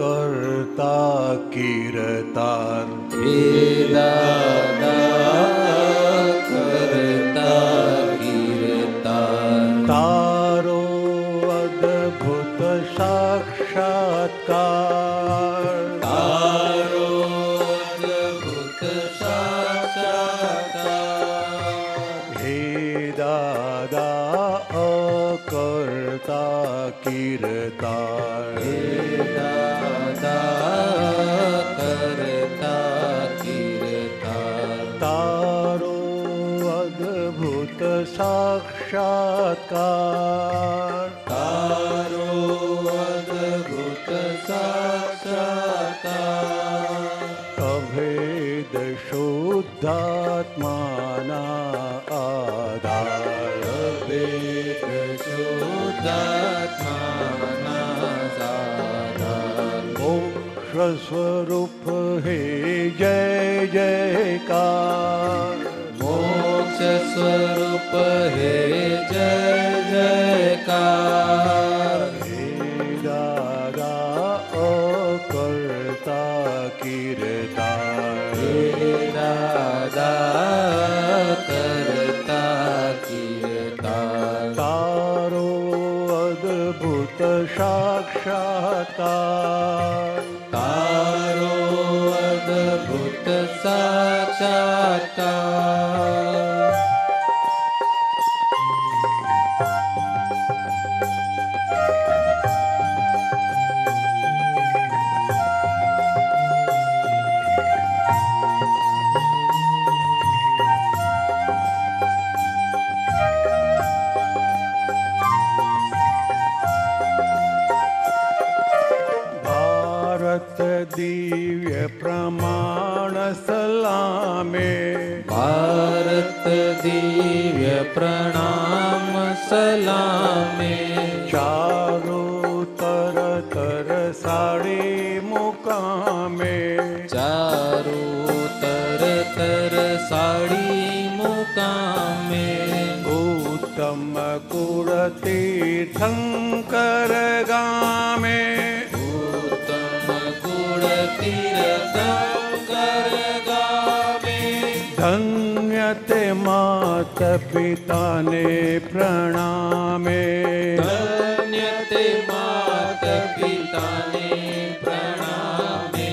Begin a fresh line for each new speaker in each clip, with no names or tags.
कर्ता कीर्ता
धीरा साक्षात्कार।
तारो अद्भुत साक्षात्कार
अभेद शुद्धात्माना आधार।
वेद शुद्धात्माना साधार
मोक्ष स्वरूप हे जय जयकार।
मोक्ष कीर्तन।
तारो अद्भुत साक्षात्कार।
प्रणाम सलामे।
चारो तर तर साडे मुकामे।
चारो तर तर साडी मुकामे।
उत्तम गामे।
उत्तम गुण
मात पिताने प्रणामे।
धन्यते मात पिताने प्रणामे।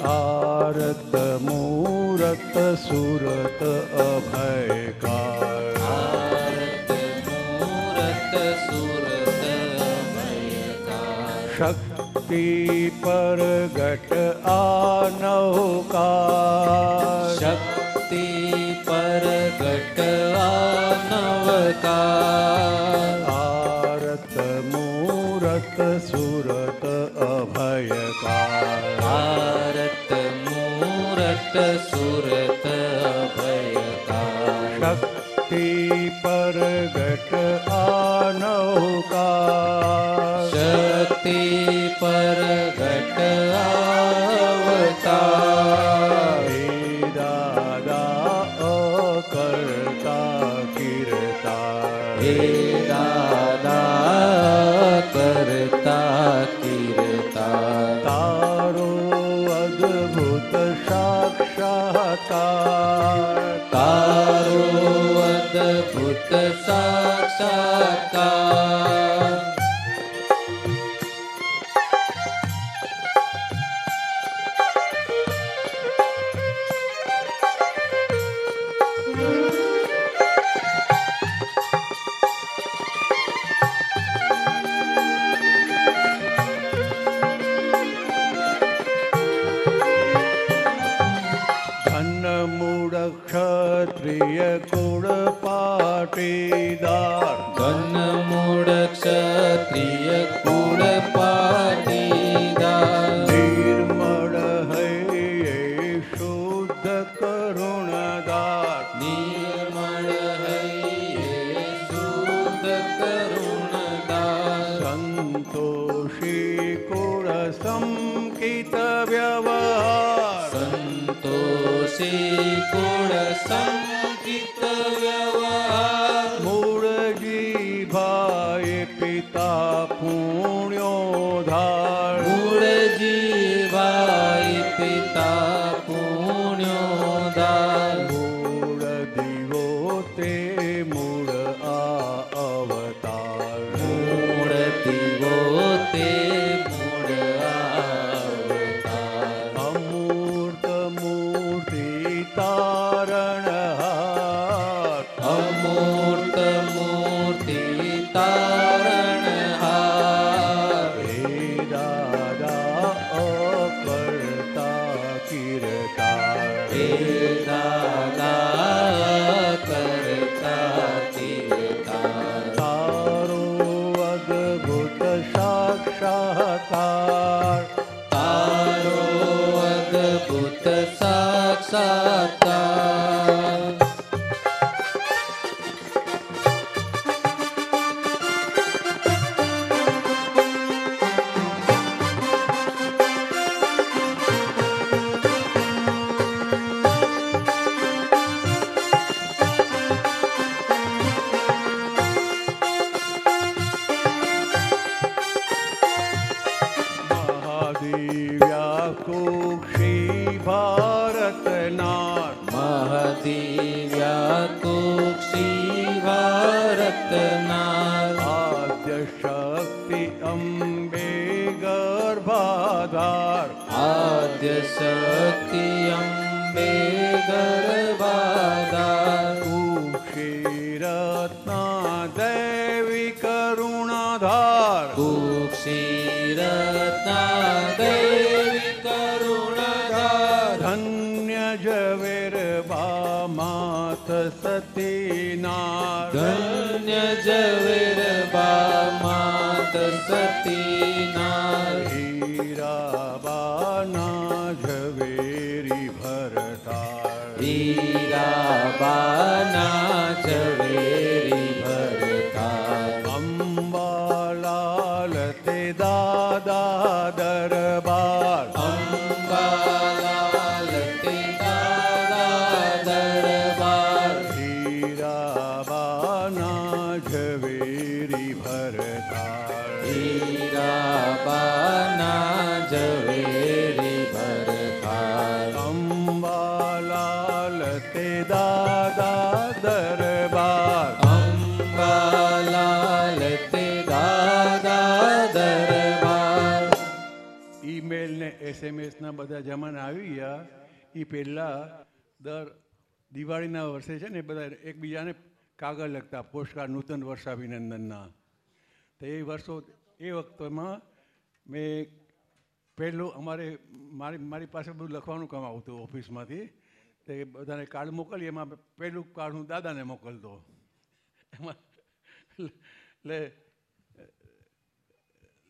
आरत मूरत सुरत अभयकार।
भारत मूरत सुरत भयकार
शक्ति परगट आनौकार
शक्ति नवका
भारत मूर्त सूरत अभयका
भारत मूर्त सूरत
भक्ति परघटनौका
शक्ति
पर अद्भुत साक्षात्कार Sita દર દિવાળીના વર્ષે છે ને બધા એકબીજાને કાગળ લખતા પોસ્ટકાર્ડ નૂતન વર્ષાભિનંદનના તો એ વર્ષો એ વખતમાં મેં પહેલું અમારે મારી મારી પાસે બધું લખવાનું કામ આવતું ઓફિસમાંથી તે બધાને કાર્ડ મોકલીએ એમાં પહેલું કાર્ડ હું દાદાને મોકલતો એમાં લે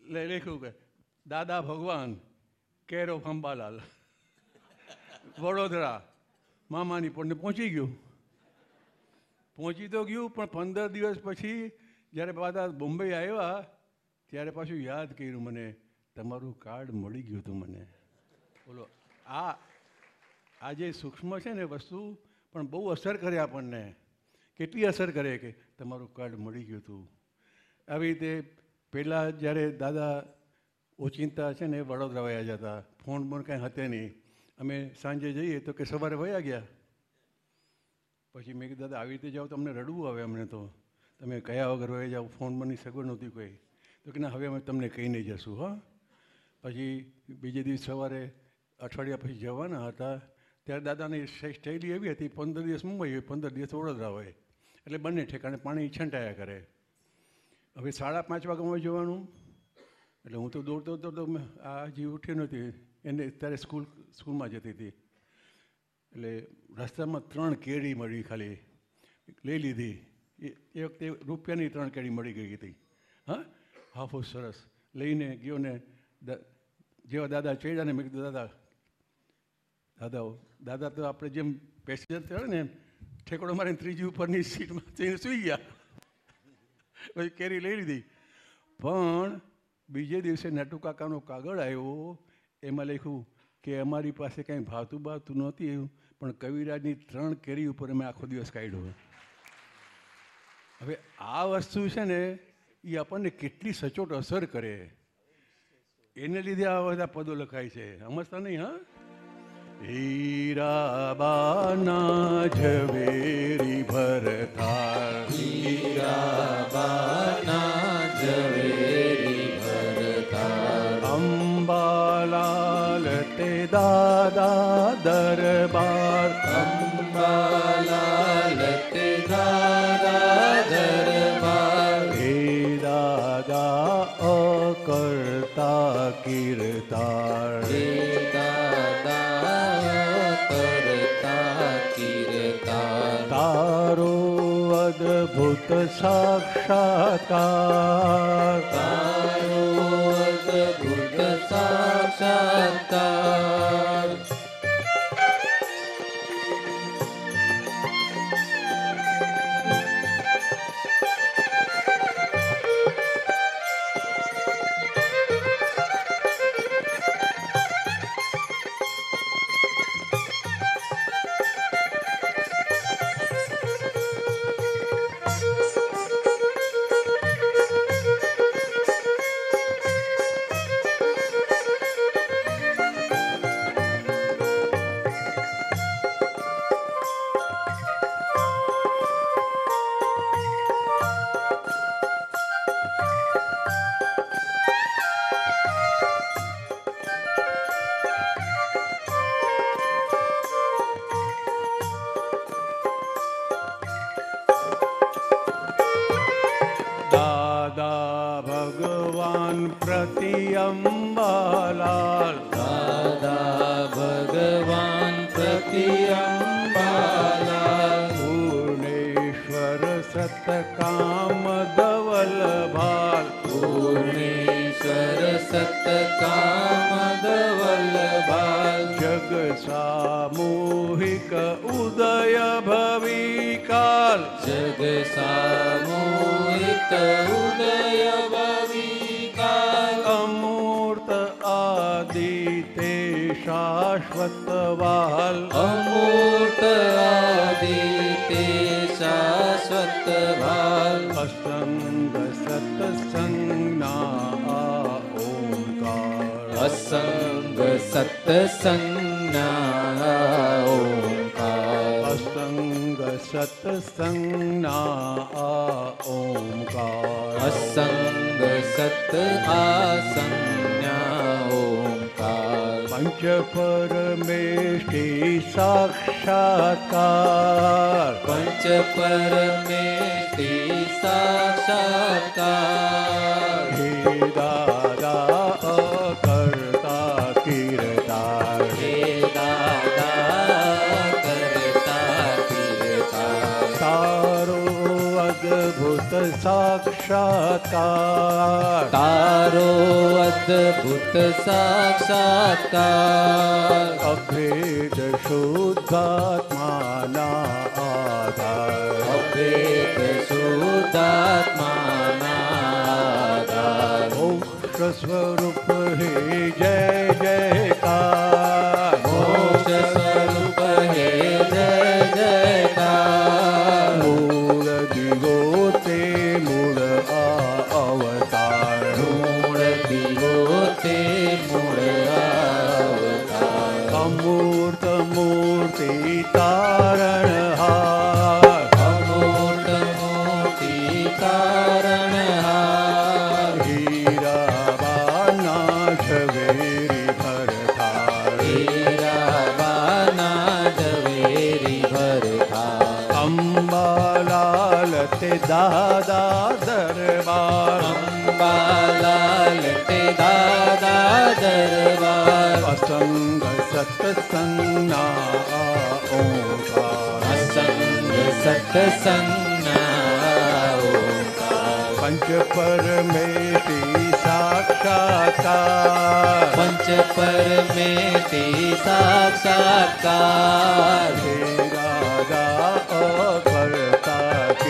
લે લખ્યું કે દાદા ભગવાન કેર ઓફ વડોદરા. મામાની પણ પહોંચી ગયું. પહોંચી તો ગયું, પણ પંદર દિવસ પછી જ્યારે દાદા બોમ્બે આવ્યા, ત્યારે પાછું યાદ કર્યું મને, તમારું કાર્ડ મળી ગયું હતું મને. બોલો, આ આ જે સૂક્ષ્મ છે ને વસ્તુ, પણ બહુ અસર કરે આપણને. કેટલી અસર કરે કે તમારું કાર્ડ મળી ગયું હતું. આવી રીતે પહેલાં જ્યારે દાદા ઓચિંતા છે ને વડોદરા વયા જતા ફોન બોન કાંઈ હતે નહીં. અમે સાંજે જઈએ તો કે સવારે વયા ગયા. પછી મેં કીધું, દાદા, આવી રીતે જાઓ તો અમને રડવું આવે અમને તો. તમે કયા વગર વયા જાઓ? ફોન બની સગવડ નહોતી કોઈ. તો કે, ના, હવે અમે તમને કહી નહીં જશું, હા. પછી બીજે દિવસ સવારે અઠવાડિયા પછી જવાના હતા. ત્યારે દાદાની શૈલી એવી હતી, પંદર દિવસ મુંબઈ હોય, પંદર દિવસ વડોદરા હોય. એટલે બંને ઠેકાણે પાણી છંટાયા કરે. હવે સાડા પાંચ વાગ્યામાં જવાનું. એટલે હું તો દોડતો દોડતો તો આ હજી ઉઠી નહોતી. એને ત્યારે સ્કૂલ, સ્કૂલમાં જતી હતી. એટલે રસ્તામાં ત્રણ કેરી મળી ખાલી. લઈ લીધી. એ એ વખતે રૂપિયાની ત્રણ કેરી મળી ગઈ હતી. હા? હાફો સરસ. લઈને ગયો ને જેવા દાદા ચડ્યા ને મેં કીધું, દાદા દાદા દાદા તો આપણે જેમ પેસેન્જર થયો ને ઠેકડો મારીને ત્રીજી ઉપરની સીટમાં જઈને સૂઈ ગયા. પછી કેરી લઈ લીધી. પણ બીજે દિવસે નટુ કાકાનો કાગળ આવ્યો. એમાં લખ્યું કે અમારી પાસે કાંઈ ભાતું બાતું નહોતી એવું, પણ કવિરાજની ત્રણ કેરી ઉપર અમે આખો દિવસ કાઢ્યો હવે આ વસ્તુ છે ને એ આપણને કેટલી સચોટ અસર કરે. એને લીધે આ બધા પદો લખાય છે. સમજતા નહીં, હા? હીરાબાના ઝવેરી ભરતા.
હીરાબાના ઝવેરી दादा
दरबार। अम्बाला दादा दरबार।
हे दादा ओ
करता किरतार दादा
करता किरतार तारो
अद्भुत साक्षात्कार। Santa. ते
दादा दरबार। अम्बा दादा
दरबार। असंग सत्संग
ना ओंकार। असंग
सत्संग ना ओंकार। पंच परमेति
साक्षात्कार। पंच परमेति साक्षात्कार। हे
राजा ओ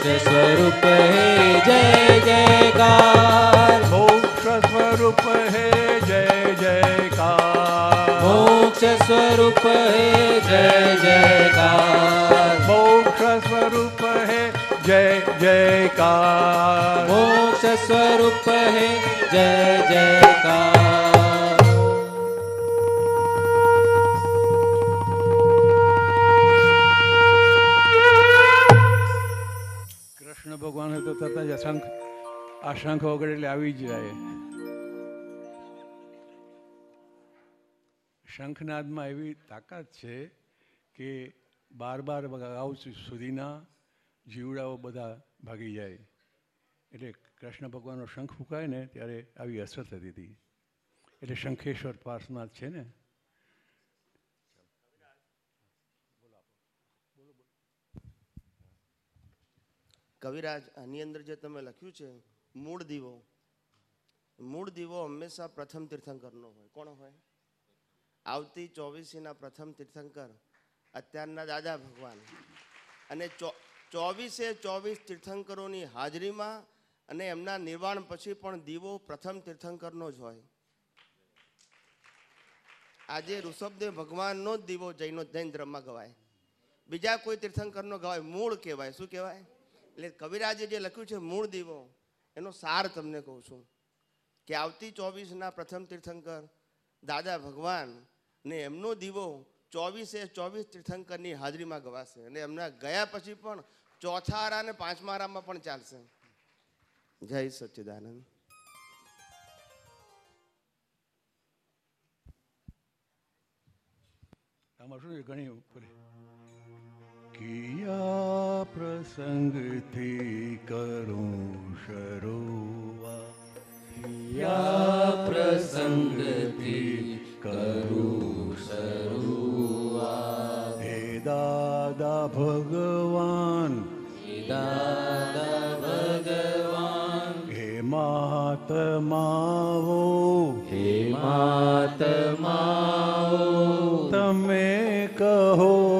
मोक्ष स्वरूप है
जय जयकार मोक्ष स्वरूप है
जय जयकार मोक्ष स्वरूप है
जय जयकार मोक्ष स्वरूप है
जय जयकार
मोक्ष स्वरूप है जय जयकार
ભગવાન તો તરત જ અશંખ આ શંખ આવી જ જાય. શંખનાદમાં એવી તાકાત છે કે બાર બાર ગાઉ સુધીના જીવડાઓ બધા ભાગી જાય. એટલે કૃષ્ણ ભગવાનનો શંખ ફૂંકાય ને ત્યારે આવી અસર થતી હતી. એટલે શંખેશ્વર પાર્શનાથ છે ને
કવિરાજ, આની અંદર જે તમે લખ્યું છે, મૂળ દીવો. મૂળ દીવો હંમેશા પ્રથમ તીર્થંકરનો હોય. કોણ હોય? આવતી ચોવીસીના પ્રથમ તીર્થંકર, અત્યારના દાદા ભગવાન. અને ચોવીસે ચોવીસ તીર્થંકરોની હાજરીમાં અને એમના નિર્વાણ પછી પણ દીવો પ્રથમ તીર્થંકરનો જ હોય. આજે ઋષભદેવ ભગવાનનો જ દીવો જૈનો જૈન ધર્મમાં ગવાય. બીજા કોઈ તીર્થંકરનો ગવાય. મૂળ કહેવાય. શું કહેવાય? એટલે કવિરાજે જે લખ્યું છે મૂળ દીવો, એનો સાર તમને કહું છું કે આવતી ચોવીસના પ્રથમ તીર્થંકર દાદા ભગવાન ને એમનો દીવો ચોવીસે ચોવીસ તીર્થંકરની હાજરીમાં ગવાશે અને એમના ગયા પછી પણ ચોથા આરા અને પાંચમા આરામાં પણ ચાલશે. જય સચ્ચિદાનંદ.
આમાં શું ઘણી કિયા प्रसंग
थी करो
शरोआ या
प्रसंग थी
करो शरोआ हे
दादा भगवान। दादा
भगवान। हे महात्माओ
हे महात्माओ तमें
कहो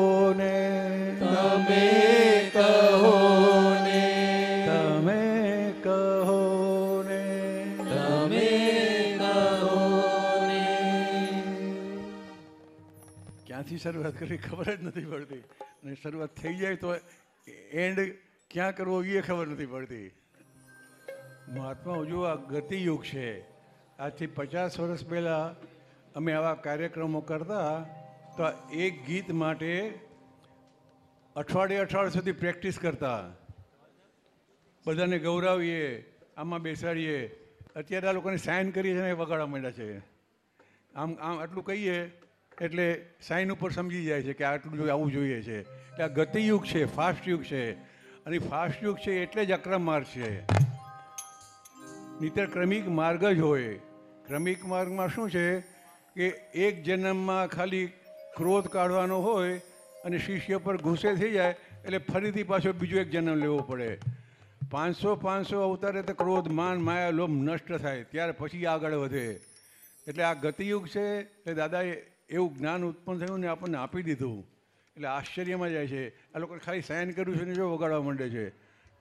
શરૂઆત કરી, ખબર જ નથી પડતી. અને શરૂઆત થઈ જાય તો એન્ડ ક્યાં કરવો એ ખબર નથી પડતી. મહાત્મા જો આ ગતિયુગ છે. આજથી પચાસ વર્ષ પહેલાં અમે આવા કાર્યક્રમો કરતા તો એક ગીત માટે અઠવાડિયે અઠવાડિયે સુધી પ્રેક્ટિસ કરતા. બધાને ગૌરાવીએ, આમાં બેસાડીએ. અત્યારે આ લોકોને સાઇન કરી છે ને વગાડવા માંડ્યા છે. આમ આમ આટલું કહીએ એટલે સાઇન ઉપર સમજી જાય છે કે આટલું જો આવું જોઈએ છે. એટલે આ ગતિયુગ છે ફાસ્ટ યુગ છે. અને ફાસ્ટ યુગ છે એટલે જ અક્રમ માર્ગ છે. નીતર ક્રમિક માર્ગ જ હોય. ક્રમિક માર્ગમાં શું છે કે એક જન્મમાં ખાલી ક્રોધ કાઢવાનો હોય અને શિષ્ય પર ગુસ્સે થઈ જાય એટલે ફરીથી પાછો બીજો એક જન્મ લેવો પડે. પાંચસો પાંચસો અવતારે તો ક્રોધ, માન, માયા, લોભ નષ્ટ થાય. ત્યાર પછી આગળ વધે. એટલે આ ગતિયુગ છે એ દાદાએ એવું જ્ઞાન ઉત્પન્ન થયું ને આપણને આપી દીધું. એટલે આશ્ચર્યમાં જાય છે. આ લોકોએ ખાલી સાઇન કર્યું છે ને જો વગાડવા માંડે છે.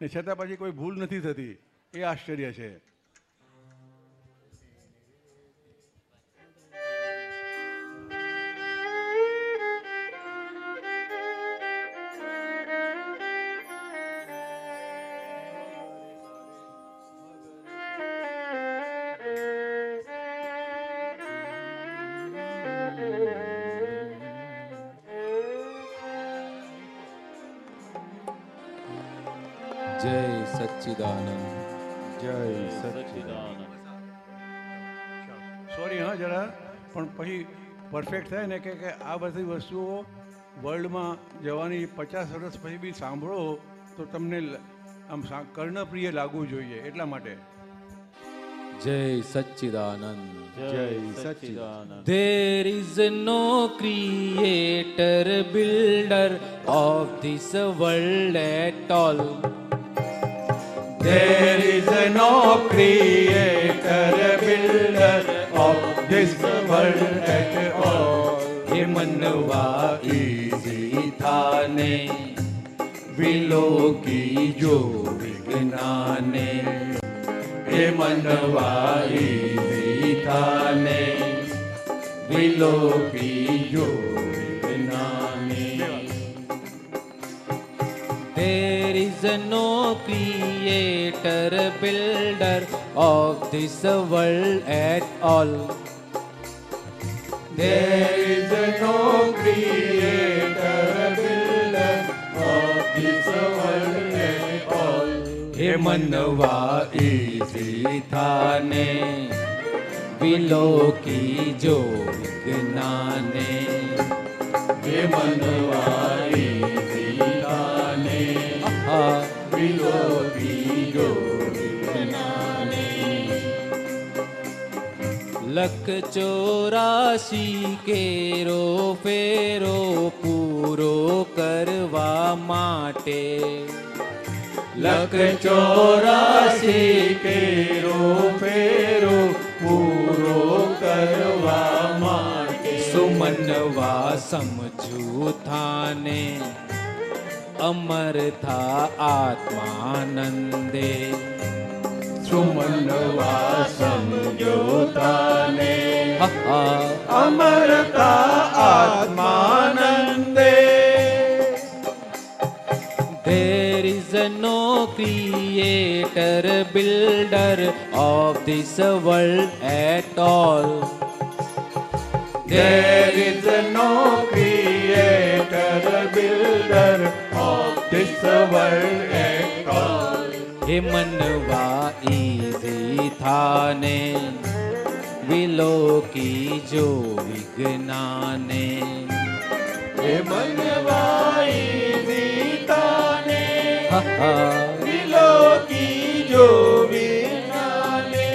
ને છતાં પછી કોઈ ભૂલ નથી થતી. એ આશ્ચર્ય છે. પરફેક્ટ થાય ને કે કે આ બધી વસ્તુઓ વર્લ્ડમાં જવાની પચાસ વર્ષ પછી બી સાંભળો તો તમને લ- આમ સા- કર્ણપ્રિય લાગવું જોઈએ એટલા માટે
જય સચ્ચિદાનંદ
જય સચ્ચિદાનંદ
There is no creator, builder of this world at all.
There is no creator, builder all this world at all.
ये मनवा इसी थाने विलो की जो विघ्नाने हे मनवा इसी थाने विलो की जो विघ्नाने There is no creator builder of this world at all.
There is no creator, builder of this world at all.
He हे मनवा इसी थाने विलो की
जो He हे
is
इसी थाने विलो
की जो लक चौरासी के रो फेरो
पूरो करवा माटे। लख चौरासी के रो
फेरो पूरो करवा माटे। सुमनवा समझू
थाने, अमर
था
आत्मानंदे। सुमन वासम ज्योताने अमरता आत्मानंदे
There is no creator, builder of this world at all.
There is no creator, builder of this world at all.
હિમનવા ઈધી થાને વિલોકી જો વિજ્ઞાને
હિમનવા
ઈધી થાને
વિલોકી જો વિજ્ઞાને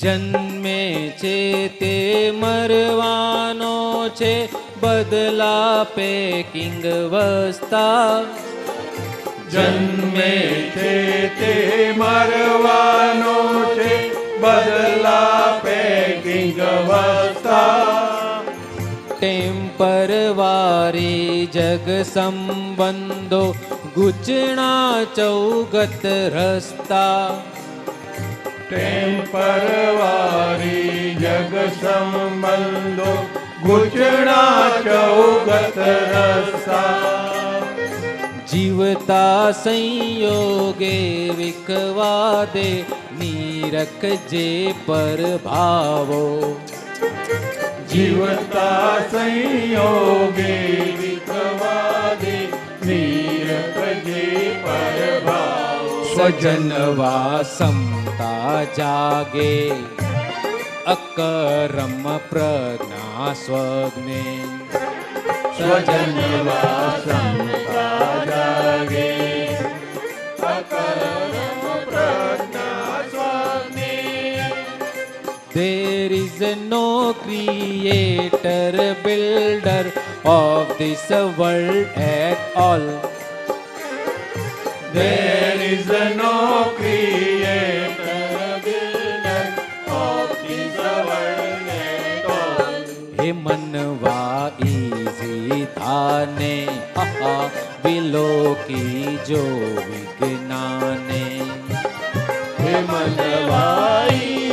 જન્મે છે તે મરવાનો છે બદલા પે કિંગ વસ્તા.
જન્મે છે તે મરવાનો છે બદલા પેકિંગ વસ્તા
ટેમ્પરવારી જગ સંબંધો ગુચણા ચૌગત રસ્તા
ટેમ્પરવારી જગ સંબંધો ગુચણા ચૌગત રસ્તા
जीवता संयोगे
विकवादे नीरक जे पर भावो।
जीवता संयोगे विकवादे नीरक जे पर
भा सजन वा समता जागे अकरम
प्रज्ञा स्वग्ने। स्वजन वासम जागे of this world at all.
There is no creator, builder of this world at all.
Hey, Manvai. भी ने आहा बिलो
की जो विज्ञाने। मन वाई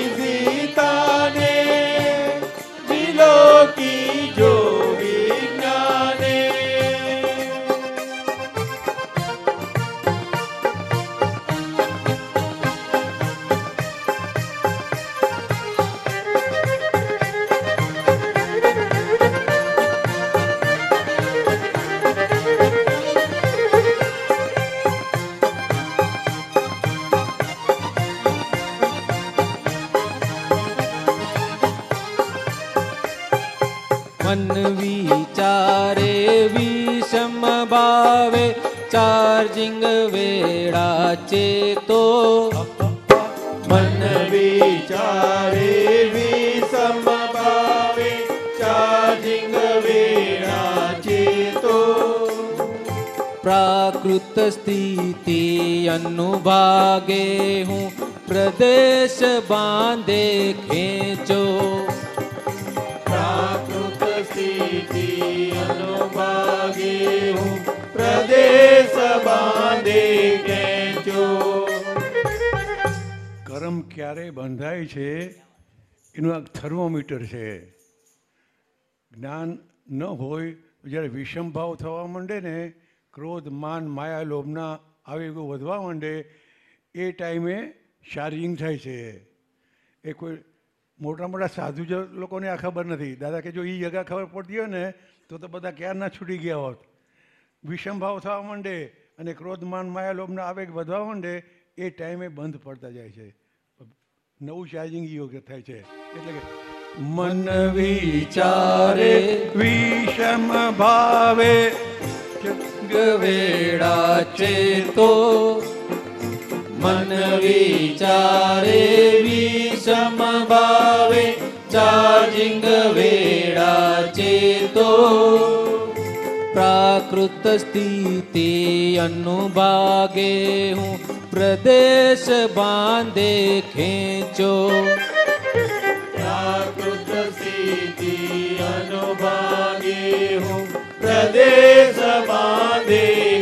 सिंह
वेड़ाचे तो मन विचारे विषम भावे तो
प्राकृत स्थिति अनुभागे हूँ प्रदेश बांधे खेचो।
प्राकृत स्थिति अनुभागे हूँ प्रदेश बांधे ખેંચો
કર્મ ક્યારે બંધાય છે? એનું આ થર્મોમીટર છે. જ્ઞાન ન હોય, જ્યારે વિષમ ભાવ થવા માંડે ને, ક્રોધ, માન, માયા, લોભના આવેગો વધવા માંડે, એ ટાઈમે ચાર્જિંગ થાય છે. એ કોઈ મોટા મોટા સાધુ લોકોને આ ખબર નથી. દાદા કે જો એ જગા ખબર પડતી હોય ને, તો તો બધા ક્યારના છૂટી ગયા હોત. વિષમ ભાવ થવા માંડે અને ક્રોધ માન, માયા લોભના આવેગ વધવા માંડે એ ટાઈમે બંધ પડતા જાય છે. નવું ચાર્જિંગ યોગ્ય થાય છે. એટલે કે મન વિચારે, વિષમ ભાવે
વેડા ચેતો. મન વિચારે, વિષમ ભાવે ચાર્જિંગ વેડા ચેતો.
प्राकृतस्थिति
अनुभागे हूँ। प्रदेश बांधे खींचो। प्राकृत स्थिति अनुभागे
हूँ। प्रदेश बांधे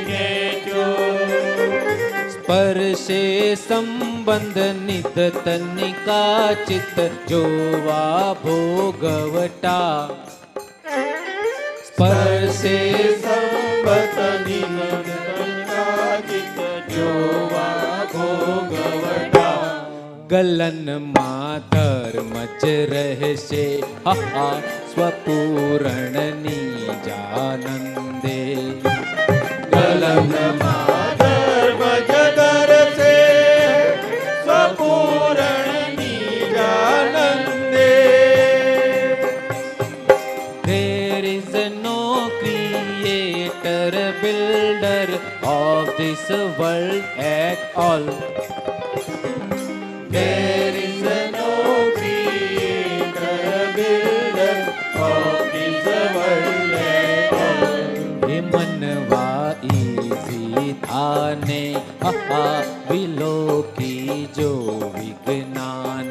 पर
से संबंध नित तनिका चित जोवा भोगवटा।
पर से गलन मातर मच रह
से हा स्वपूरण नी जानंदे गलन मा world at all.
There is no creator, builder of this world at all.
मनवा इसी थाने
विलो की जो विज्ञान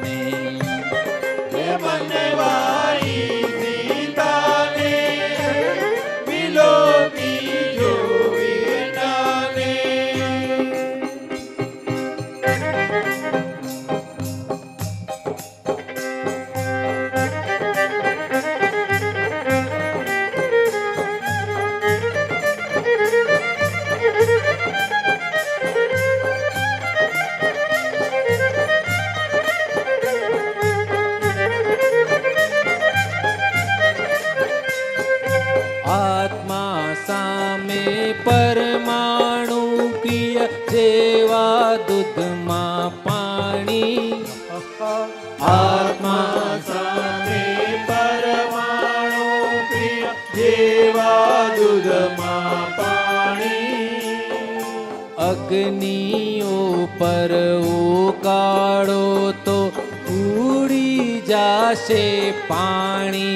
पासे
पाणी।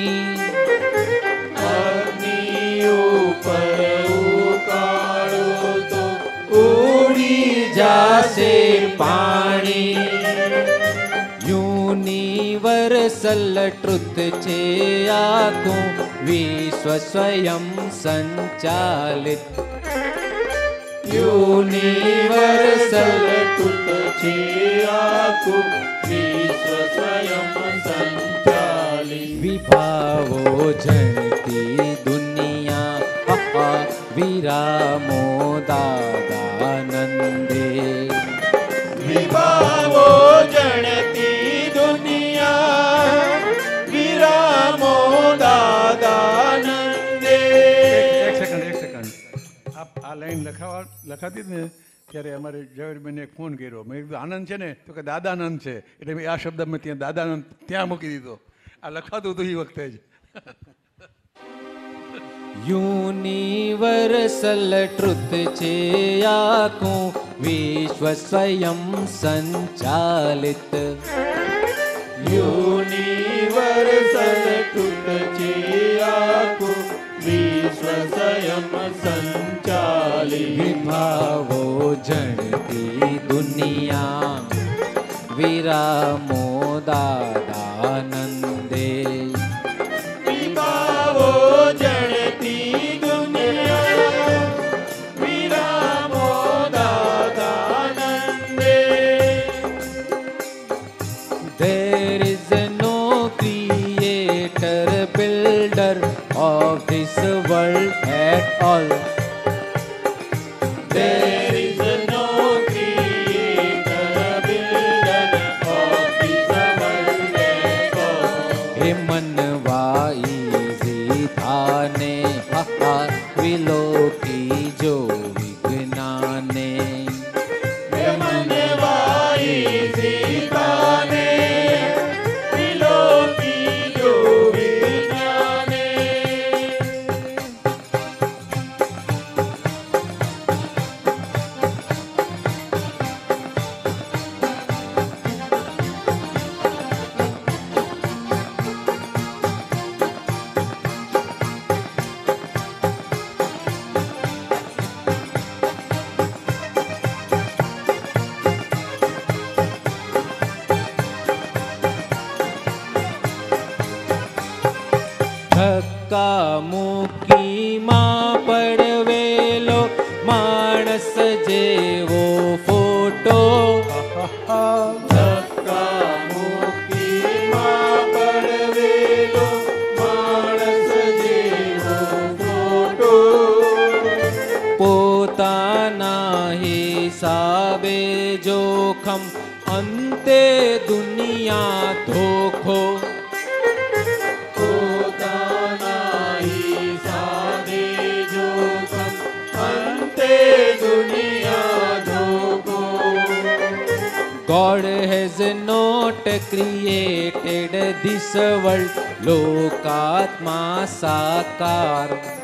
अग्नि ऊपर उकाळो तो जासे पाणी। यूनिवर्सल ट्रुथ
छे आकू विश्व स्वयं संचालित। यूनिवर्सल ट्रुथ
छे आकू विभावो जनती दुनिया अपा
विरामो दादानन्दे। जनती दुनिया विरामो
दादानन्दे। एक सेकंड एक सेकंड आप आ लाइन लखा लखा दीजिए। ત્યારે અમારે ઝવેરબેને ફોન કર્યો. મેં કીધું, આનંદ છે ને? તો કે, દાદાનંદ છે. એટલે મેં આ શબ્દ મેં ત્યાં દાદાનંદ ત્યાં મૂકી દીધો. આ લખાતું હતું એ વખતે જ.
યુનિવર્સલ ટ્રુથ છે આખું વિશ્વ સ્વયં સંચાલિત.
યુનિવર્સલ ટ્રુથ છે આખું
विश्वसयं सञ्चालि विभावो जनति दुनिया। विरामोदा
नाही साबे जोखम अन्ते दुनिया धोखो
God has not created this world, Lokatma Sakar.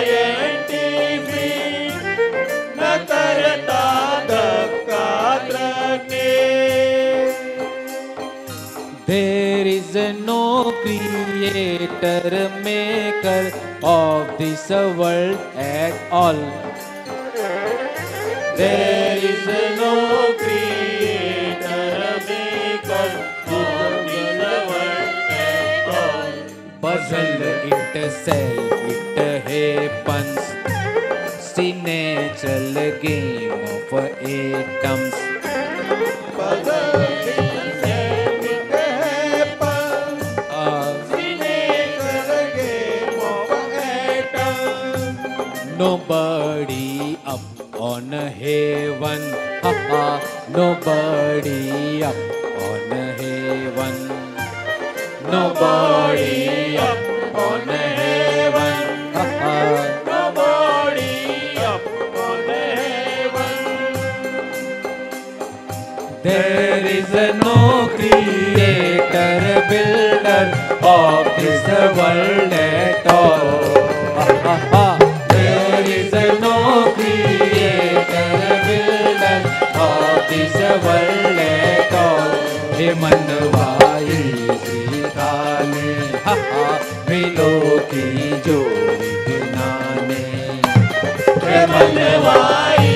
creator maker of this world at all.
There is no creator maker of this world at all.
Puzzle itself, it happens. See natural game of atoms.
Puzzle
on heaven. Ha ha. Nobody up on heaven. Nobody up on heaven. Ha ha.
Nobody up on heaven.
There is no creator, builder of this world at all. Ha, ha, ha. There is no creator, of this world at हे मनवाई सीताने हा मिलो की जो नाने। हे
मनवाई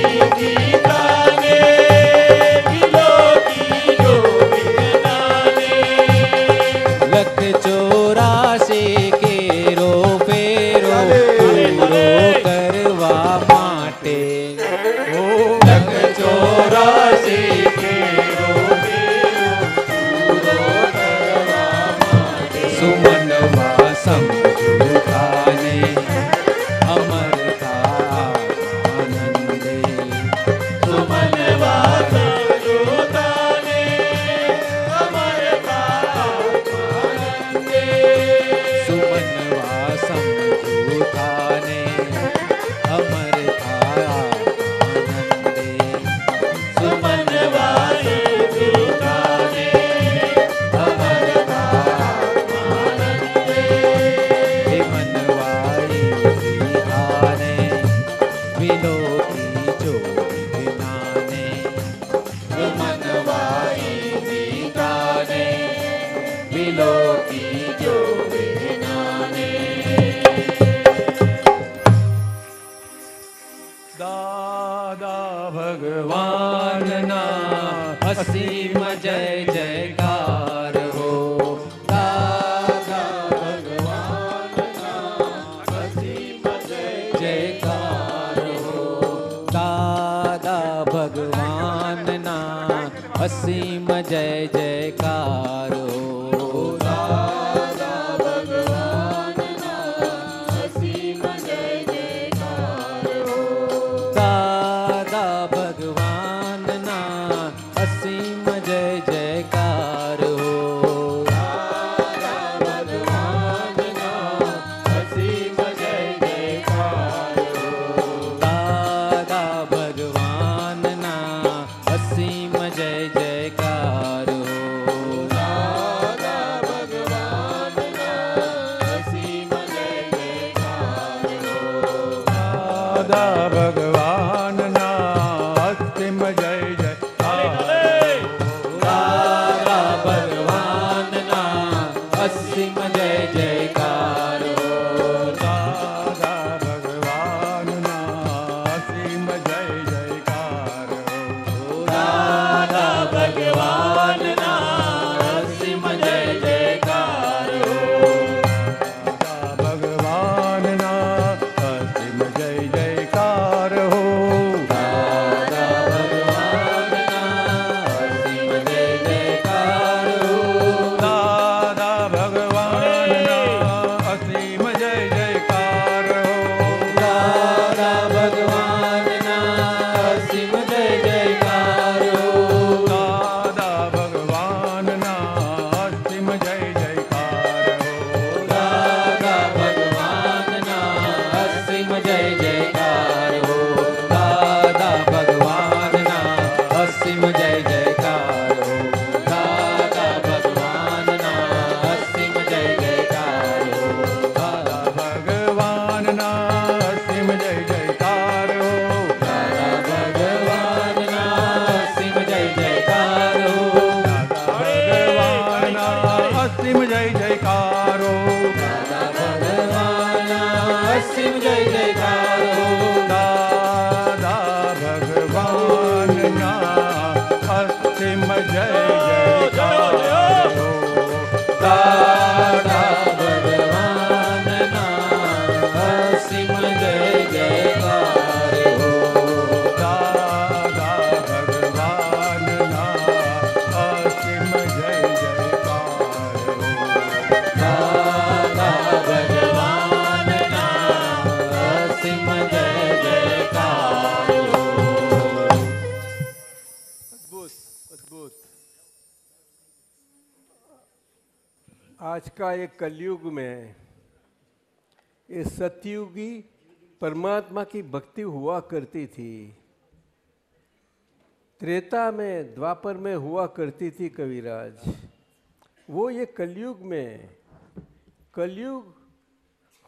कलयुग में ये सतयुगी परमात्मा की भक्ति हुआ करती थी। त्रेता में, द्वापर में हुआ करती थी कविराज। वो ये कलयुग में, कलयुग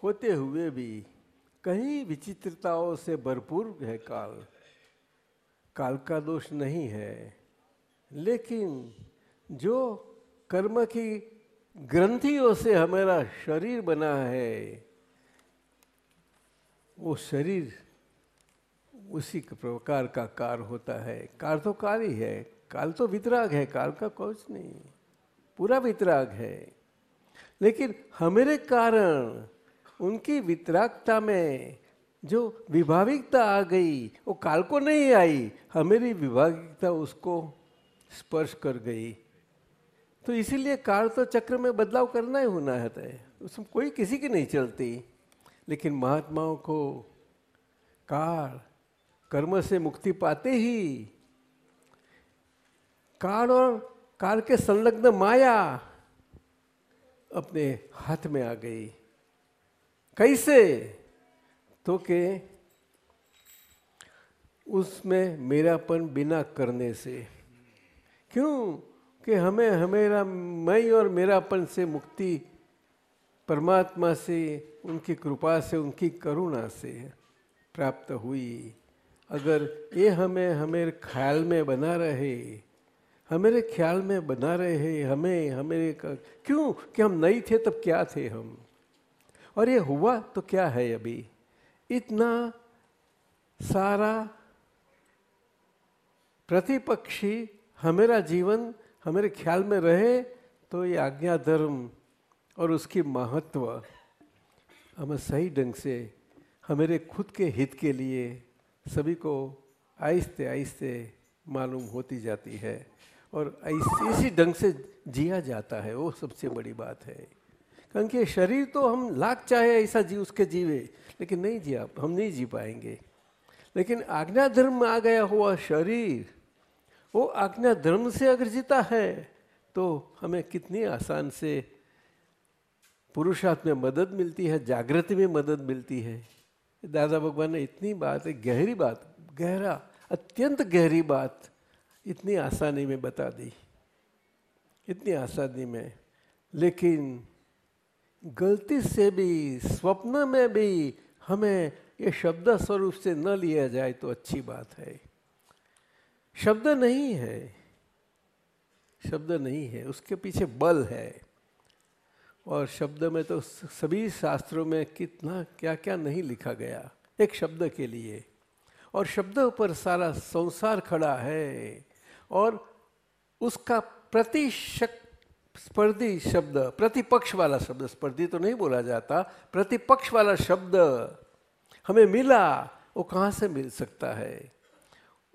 होते हुए भी कहीं विचित्रताओं से भरपूर है काल। काल का दोष नहीं है, लेकिन जो कर्म की ग्रंथियों से हमारा शरीर बना है, वो शरीर उसी प्रकार का कार होता है। कार तो कार ही है, काल तो वितराग है, काल का कुछ नहीं, पूरा वितराग है। लेकिन हमारे कारण, उनकी वितरागता में जो विभाविकता आ गई, वो काल को नहीं आई, हमारी विभाविकता उसको स्पर्श कर गई। तो इसीलिए काल तो चक्र में बदलाव करना ही होना है तय। उसमें कोई किसी की नहीं चलती। लेकिन महात्माओं को काल, कर्म से मुक्ति पाते ही काल और काल के संलग्न माया अपने हाथ में आ गई। कैसे? तो के उसमें मेरापन बिना करने से। क्यों? कि हमें, हमेरा, मैं और मेरापन से मुक्ति, परमात्मा से, उनकी कृपा से, उनकी करुणा से प्राप्त हुई। अगर ये हमें, हमेरे ख्याल में बना रहे, हमारे ख्याल में बना रहे, हमें, हमेरे क्यों कि हम नहीं थे तब क्या थे हम? और ये हुआ तो क्या है अभी? इतना सारा प्रतिपक्षी हमारा जीवन हमारे ख्याल में रहे तो ये आज्ञा धर्म और उसकी महत्व हमें सही ढंग से हमारे खुद के हित के लिए सभी को आहिस्ते आहिस्ते मालूम होती जाती है और इसी ढंग से जिया जाता है, वो सबसे बड़ी बात है। क्योंकि शरीर तो हम लाख चाहे ऐसा जी, उसके जीवे, लेकिन नहीं जिया हम नहीं जी पाएँगे। लेकिन आज्ञा धर्म में आ गया हुआ शरीर वो आज्ञा धर्म से अगर जीता है तो हमें कितनी आसान से पुरुषार्थ में मदद मिलती है, जागृति में मदद मिलती है। दादा भगवान ने इतनी बात है गहरी बात, गहरा, अत्यंत गहरी बात इतनी आसानी में बता दी। इतनी आसानी में। लेकिन गलती से भी, स्वप्न में भी हमें ये शब्द स्वरूप से न लिया जाए तो अच्छी बात है। शब्द नहीं है। शब्द नहीं है। उसके पीछे बल है। और शब्द में तो सभी शास्त्रों में कितना क्या क्या नहीं लिखा गया। एक शब्द के लिए। और शब्द पर सारा संसार खड़ा है। और उसका प्रतिशक, स्पर्धी शब्द, प्रतिपक्ष वाला शब्द, स्पर्धी तो नहीं बोला जाता। प्रतिपक्ष वाला शब्द हमें मिला, वो कहाँ से मिल सकता है?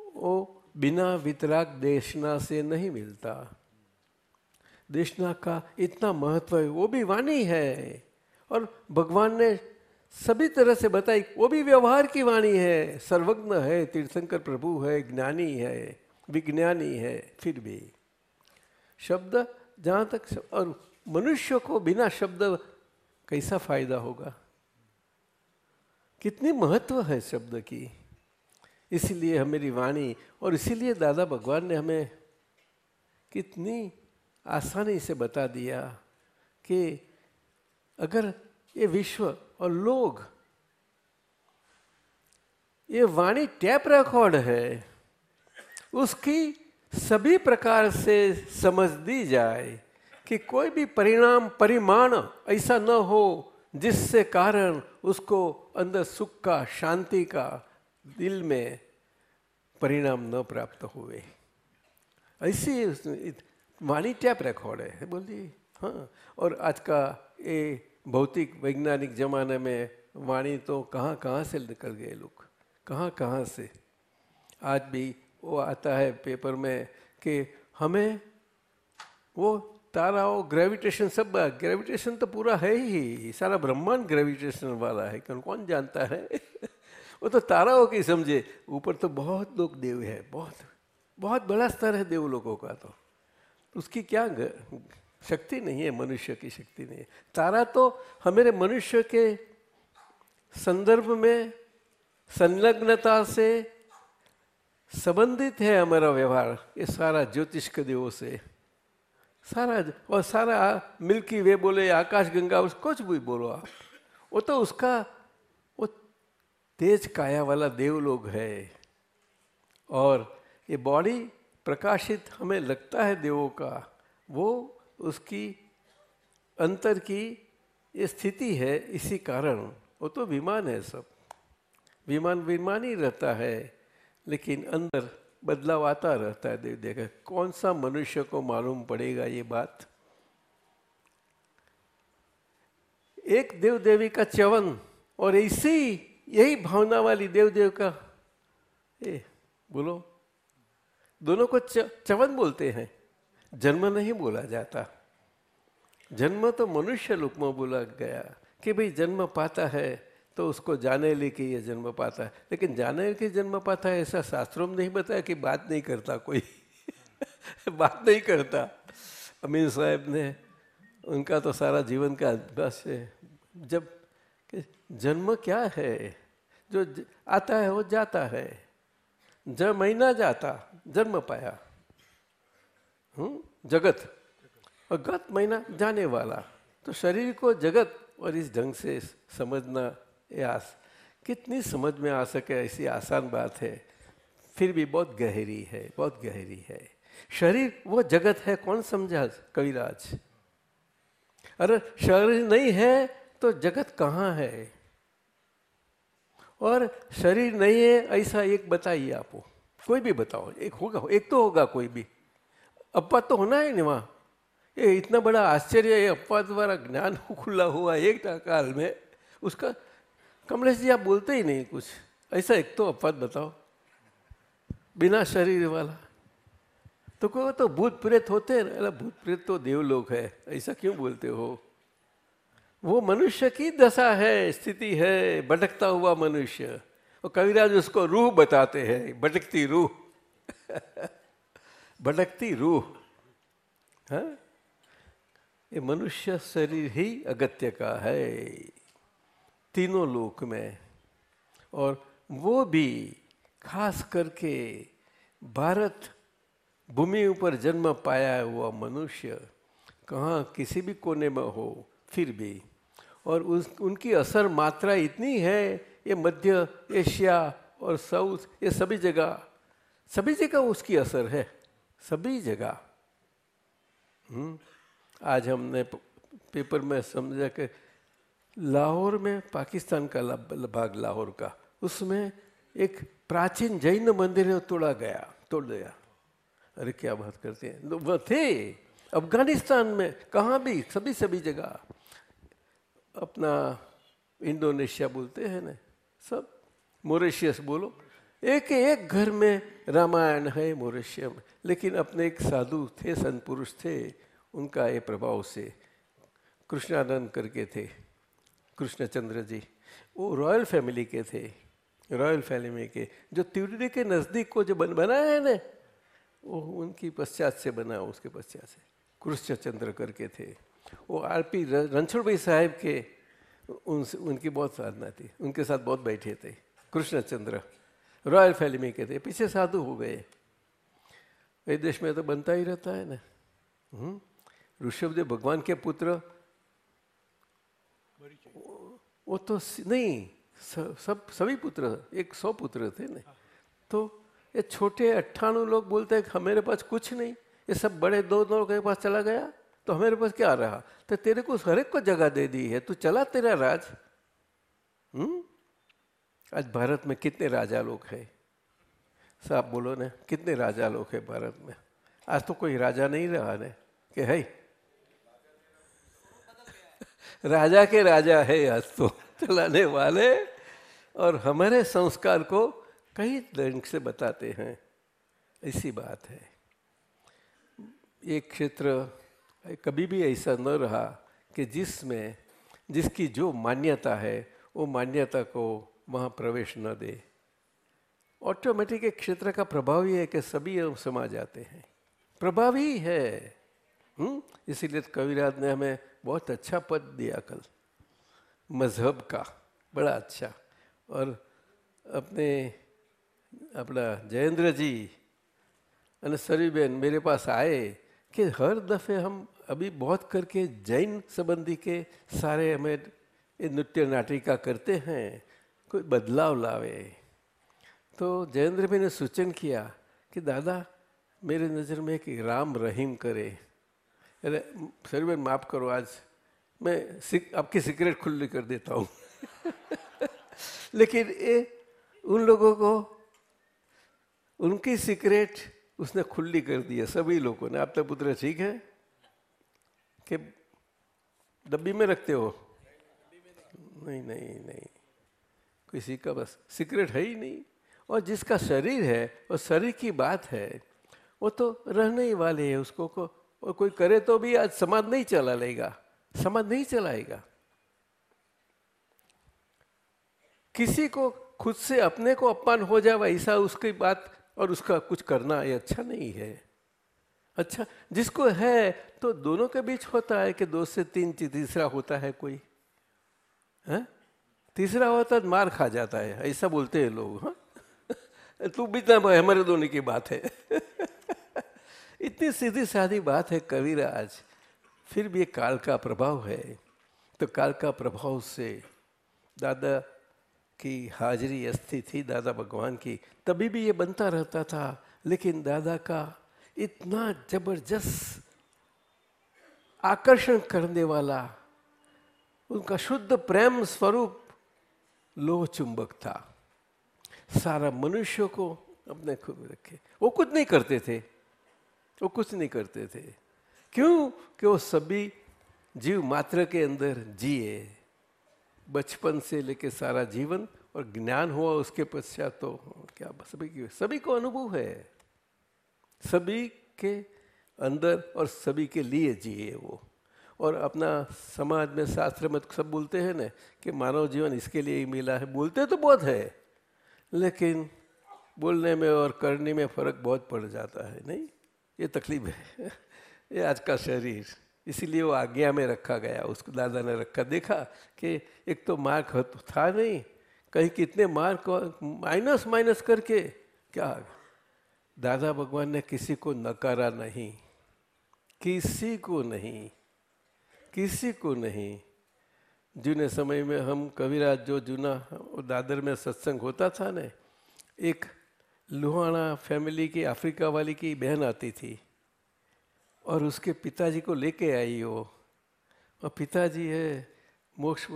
वो बिना वितराग देशना से नहीं मिलता। देशना का इतना महत्व है, वो भी वाणी है। और भगवान ने सभी तरह से बताई, वो भी व्यवहार की वाणी है। सर्वज्ञ है, तीर्थंकर प्रभु है, ज्ञानी है, विज्ञानी है, फिर भी। शब्द जहाँ तक और मनुष्य को बिना शब्द कैसा फ़ायदा होगा? कितनी महत्व है शब्द की। इसीलिए हमारी वाणी, और इसीलिए दादा भगवान ने हमें कितनी आसानी से बता दिया कि अगर ये विश्व और लोग, ये वाणी टैप रिकॉर्ड है, उसकी सभी प्रकार से समझ दी जाए कि कोई भी परिणाम, परिमाण ऐसा न हो जिससे कारण उसको अंदर सुख का, शांति का दिल में परिणाम न प्राप्त हुए। ऐसी वाणी टैप रिकॉर्ड है। बोलिए हाँ। और आज का ये भौतिक, वैज्ञानिक जमाने में वाणी तो कहाँ कहाँ से निकल गए लोग? कहाँ कहाँ से? आज भी वो आता है पेपर में कि हमें वो ताराओं ग्रेविटेशन सब ग्रेविटेशन तो पूरा है ही सारा ब्रह्मांड ग्रेविटेशन वाला है। कौन कौन जानता है? वो तो ताराओं की समझे। ऊपर तो बहुत लोग देव है, बहुत बहुत बड़ा स्तर है देव लोगों का तो। उसकी क्या शक्ति नहीं है, मनुष्य की शक्ति नहीं है। तारा तो हमारे मनुष्य के संदर्भ में संलग्नता से संबंधित है हमारा व्यवहार, ये सारा ज्योतिष के देवों से। सारा और सारा मिल्की वे बोले, आकाश गंगा कुछ भी बोलो आप। वो तो उसका तेज काया वाला देवलोग है। और ये बॉडी प्रकाशित हमें लगता है देवों का। वो उसकी अंतर की ये स्थिति है, इसी कारण। वो तो विमान है सब। विमान विमान ही रहता है, लेकिन अंदर बदलाव आता रहता है। देव देखा कौन सा मनुष्य को मालूम पड़ेगा ये बात? एक देव देवी का चवन और इसी यही भावना वाली देवदेव देव का ए बोलो। दोनों को च, चवन बोलते हैं। जन्म नहीं बोला जाता। जन्म तो मनुष्य लोक में बोला गया कि भाई जन्म पाता है तो उसको जाने लेके ये जन्म पाता है। लेकिन जाने के जन्म पाता है ऐसा शास्त्रों में नहीं बताया कि बात नहीं करता कोई। बात नहीं करता। अमीन साहब ने उनका तो सारा जीवन का अभ्यास है। जब जन्म क्या है? जो आता है, वो जाता है। जब महीना जाता, जन्म पाया। हम्म? जगत। और गत महीना जाने वाला। तो शरीर को जगत और इस ढंग से समझना ये आस कितनी समझ में आ सके, ऐसी आसान बात है। फिर भी बहुत गहरी है, बहुत गहरी है। शरीर, वो जगत है, कौन समझा कविराज? अरे शरीर नहीं है तो जगत कहाँ है? और शरीर नहीं है, ऐसा एक बताइए आपको। कोई भी बताओ, एक होगा, एक तो होगा कोई भी। अपवाद तो होना है नहीं वहाँ। ये इतना बड़ा आश्चर्य, ये अपवाद द्वारा ज्ञान खुला हुआ एक काल में, उसका कमलेश जी आप बोलते ही नहीं कुछ। ऐसा एक तो अपवाद बताओ। बिना शरीर वाला। तो कहो तो भूत प्रेत होते हैं। ना भूत प्रेत तो देवलोक है, ऐसा क्यों बोलते हो? वो मनुष्य की दशा है, स्थिति है, भटकता हुआ मनुष्य। और कविराज उसको रूह बताते हैं, भटकती रूह। भटकती रूह। है? ये मनुष्य शरीर ही अगत्य का है, तीनों लोक में। और वो भी खास करके भारत भूमि ऊपर जन्म पाया हुआ मनुष्य, कहाँ किसी भी कोने में हो, फिर भी और उस, उनकी असर मात्रा इतनी है, ये मध्य एशिया और साउथ, ये सभी जगह सभी जगह उसकी असर है, सभी जगह। आज हमने पेपर में समझा कि लाहौर में, पाकिस्तान का भाग लाहौर का, उसमें एक प्राचीन जैन मंदिर तोड़ा गया, तोड़ दिया। अरे, क्या बात करते हैं। थे, अफ़गानिस्तान में, कहाँ भी, सभी सभी जगह। अपना इंडोनेशिया बोलते हैं ना, सब मोरिशियस बोलो। एक एक घर में रामायण है मोरिशिया में लेकिन अपने एक साधु थे, संत पुरुष थे, उनका ये प्रभाव से कृष्णानंद करके थे, कृष्णचंद्र जी। वो रॉयल फैमिली के थे, रॉयल फैमिली के, जो त्रिवेणी के नज़दीक को जो बन बना है ना, वो उनकी पश्चात से बना, उसके पश्चात से। कृष्णचंद्र करके थे। वो आर पी रणछोड़ भाई साहेब के उनसे उनकी बहुत साधना थी, उनके साथ बहुत बैठे थे, कृष्णचंद्र, रॉयल फैमिली के थे, पीछे साधु हो गए। ये देश में तो बनता ही रहता है ना। ऋषभदेव भगवान के पुत्र, वो तो नहीं सब, सभी पुत्र, एक सौ पुत्र थे ना। तो ये छोटे अट्ठानवे लोग बोलते हैं हमारे पास कुछ नहीं, ये सब बड़े दो दो के पास चला गया। तो हमारे पास क्या रहा? तो तेरे को हर एक को जगह दे दी है। तू चला तेरा राज। हम्म? आज भारत में कितने राजा लोग हैं? साहब बोलो ना, कितने राजा लोग हैं भारत में? आज तो कोई राजा नहीं रहा ने, कि है। राजा के राजा है आज तो चलाने वाले। और हमारे संस्कार को कई ढंग से बताते हैं। ऐसी बात है। ये क्षेत्र कभी भी ऐसा न रहा कि जिसमें, जिसकी जो मान्यता है, वो मान्यता को वहाँ प्रवेश न दे। ऑटोमेटिक एक क्षेत्र का प्रभाव ही है कि सभी समा जाते हैं। प्रभाव ही है। हम्म? इसीलिए तो कविराज ने हमें बहुत अच्छा पद दिया कल। मज़हब का, बड़ा अच्छा। और अपने, अपना जयेंद्र जी અને सरीबेन मेरे पास आए। कि हर दफ़े हम अभी बहुत करके जैन संबंधी के सारे हमें नृत्य नाटिका करते हैं कोई बदलाव लावे। तो जयेंद्र भाई ने सूचन किया कि दादा मेरे नज़र में कि राम रहीम करे। अरे सरीबेन माफ़ करो आज मैं सिक, आपकी सीक्रेट खुली कर देता हूँ। लेकिन ये उन लोगों को उनकी सीक्रेट उसने खुली कर दी है सभी लोगों ने। आपका पुत्र ठीक है? कि डब्बी में रखते हो? नहीं नहीं नहीं। किसी का बस सीक्रेट है ही नहीं। और जिसका शरीर है, और शरीर की बात है, वो तो रहने ही वाले है उसको को। और कोई करे तो भी आज समाज नहीं चला लेगा। समाज नहीं चलाएगा। किसी को खुद से अपने को अपमान हो जाए ऐसा उसकी बात और उसका कुछ करना ये अच्छा नहीं है। अच्छा जिसको है तो दोनों के बीच होता है कि दो से तीन तीसरा होता है कोई। है? तीसरा होता है मार खा जाता है, ऐसा बोलते हैं लोग हाँ? तू भी ना हमारे दोनों की बात है। इतनी सीधी साधी बात है कविराज, फिर भी काल का प्रभाव है। तो काल का प्रभाव से दादा की हाजिरी अस्थि थी दादा भगवान की, तभी भी ये बनता रहता था। लेकिन दादा का इतना ज़बरदस्त आकर्षण करने वाला, उनका शुद्ध प्रेम स्वरूप लोह चुंबक था। सारा मनुष्य को अपने खुद रखे। वो कुछ नहीं करते थे। वो कुछ नहीं करते थे। क्यों? कि वो सभी जीव मात्र के अंदर जिए। बचपन से लेके सारा जीवन और ज्ञान हुआ उसके पश्चात तो क्या सभी की सभी को अनुभव है। सभी के अंदर और सभी के लिए जिए वो। और अपना समाज में शास्त्र में सब बोलते हैं ना कि मानव जीवन इसके लिए ही मिला है। बोलते तो बहुत है, लेकिन बोलने में और करने में फ़र्क बहुत पड़ जाता है, नहीं? ये तकलीफ़ है। ये आज का शरीर। इसीलिए वो आज्ञा में रखा गया, उसको दादा ने रखा। देखा कि एक तो मार्क था नहीं, कहीं कितने मार्क माइनस माइनस करके क्या दादा भगवान ने किसी को नकारा नहीं, किसी को नहीं, किसी को नहीं। जूने समय में हम कविराज जो जूना दादर में सत्संग होता था ना, एक लुहाना फैमिली की, अफ्रीका वाली की बहन आती थी। और उसके पिताजी को लेके आई वो। और पिताजी है मोक्ष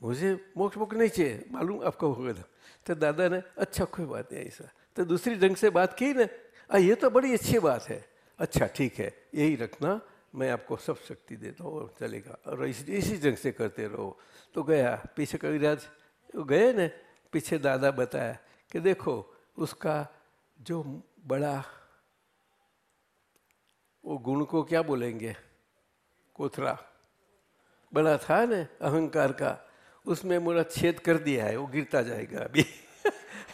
मुझे मोक्ष बुक नहीं चाहिए मालूम आपको होगा था तो दादा ने अच्छा कोई बात नहीं ऐसा। तो दूसरी ढंग से बात की ना आ ये तो बड़ी अच्छी बात है। अच्छा ठीक है यही रखना मैं आपको सब शक्ति देता हूँ चलेगा। और इस, इसी ढंग से करते रहो। तो गया पीछे कविराज गए न पीछे दादा बताया कि देखो उसका जो बड़ा वो गुण को क्या बोलेंगे? कोथरा। बड़ा था न अहंकार का, उसमें मेरा छेद कर दिया है, वो गिरता जाएगा अभी।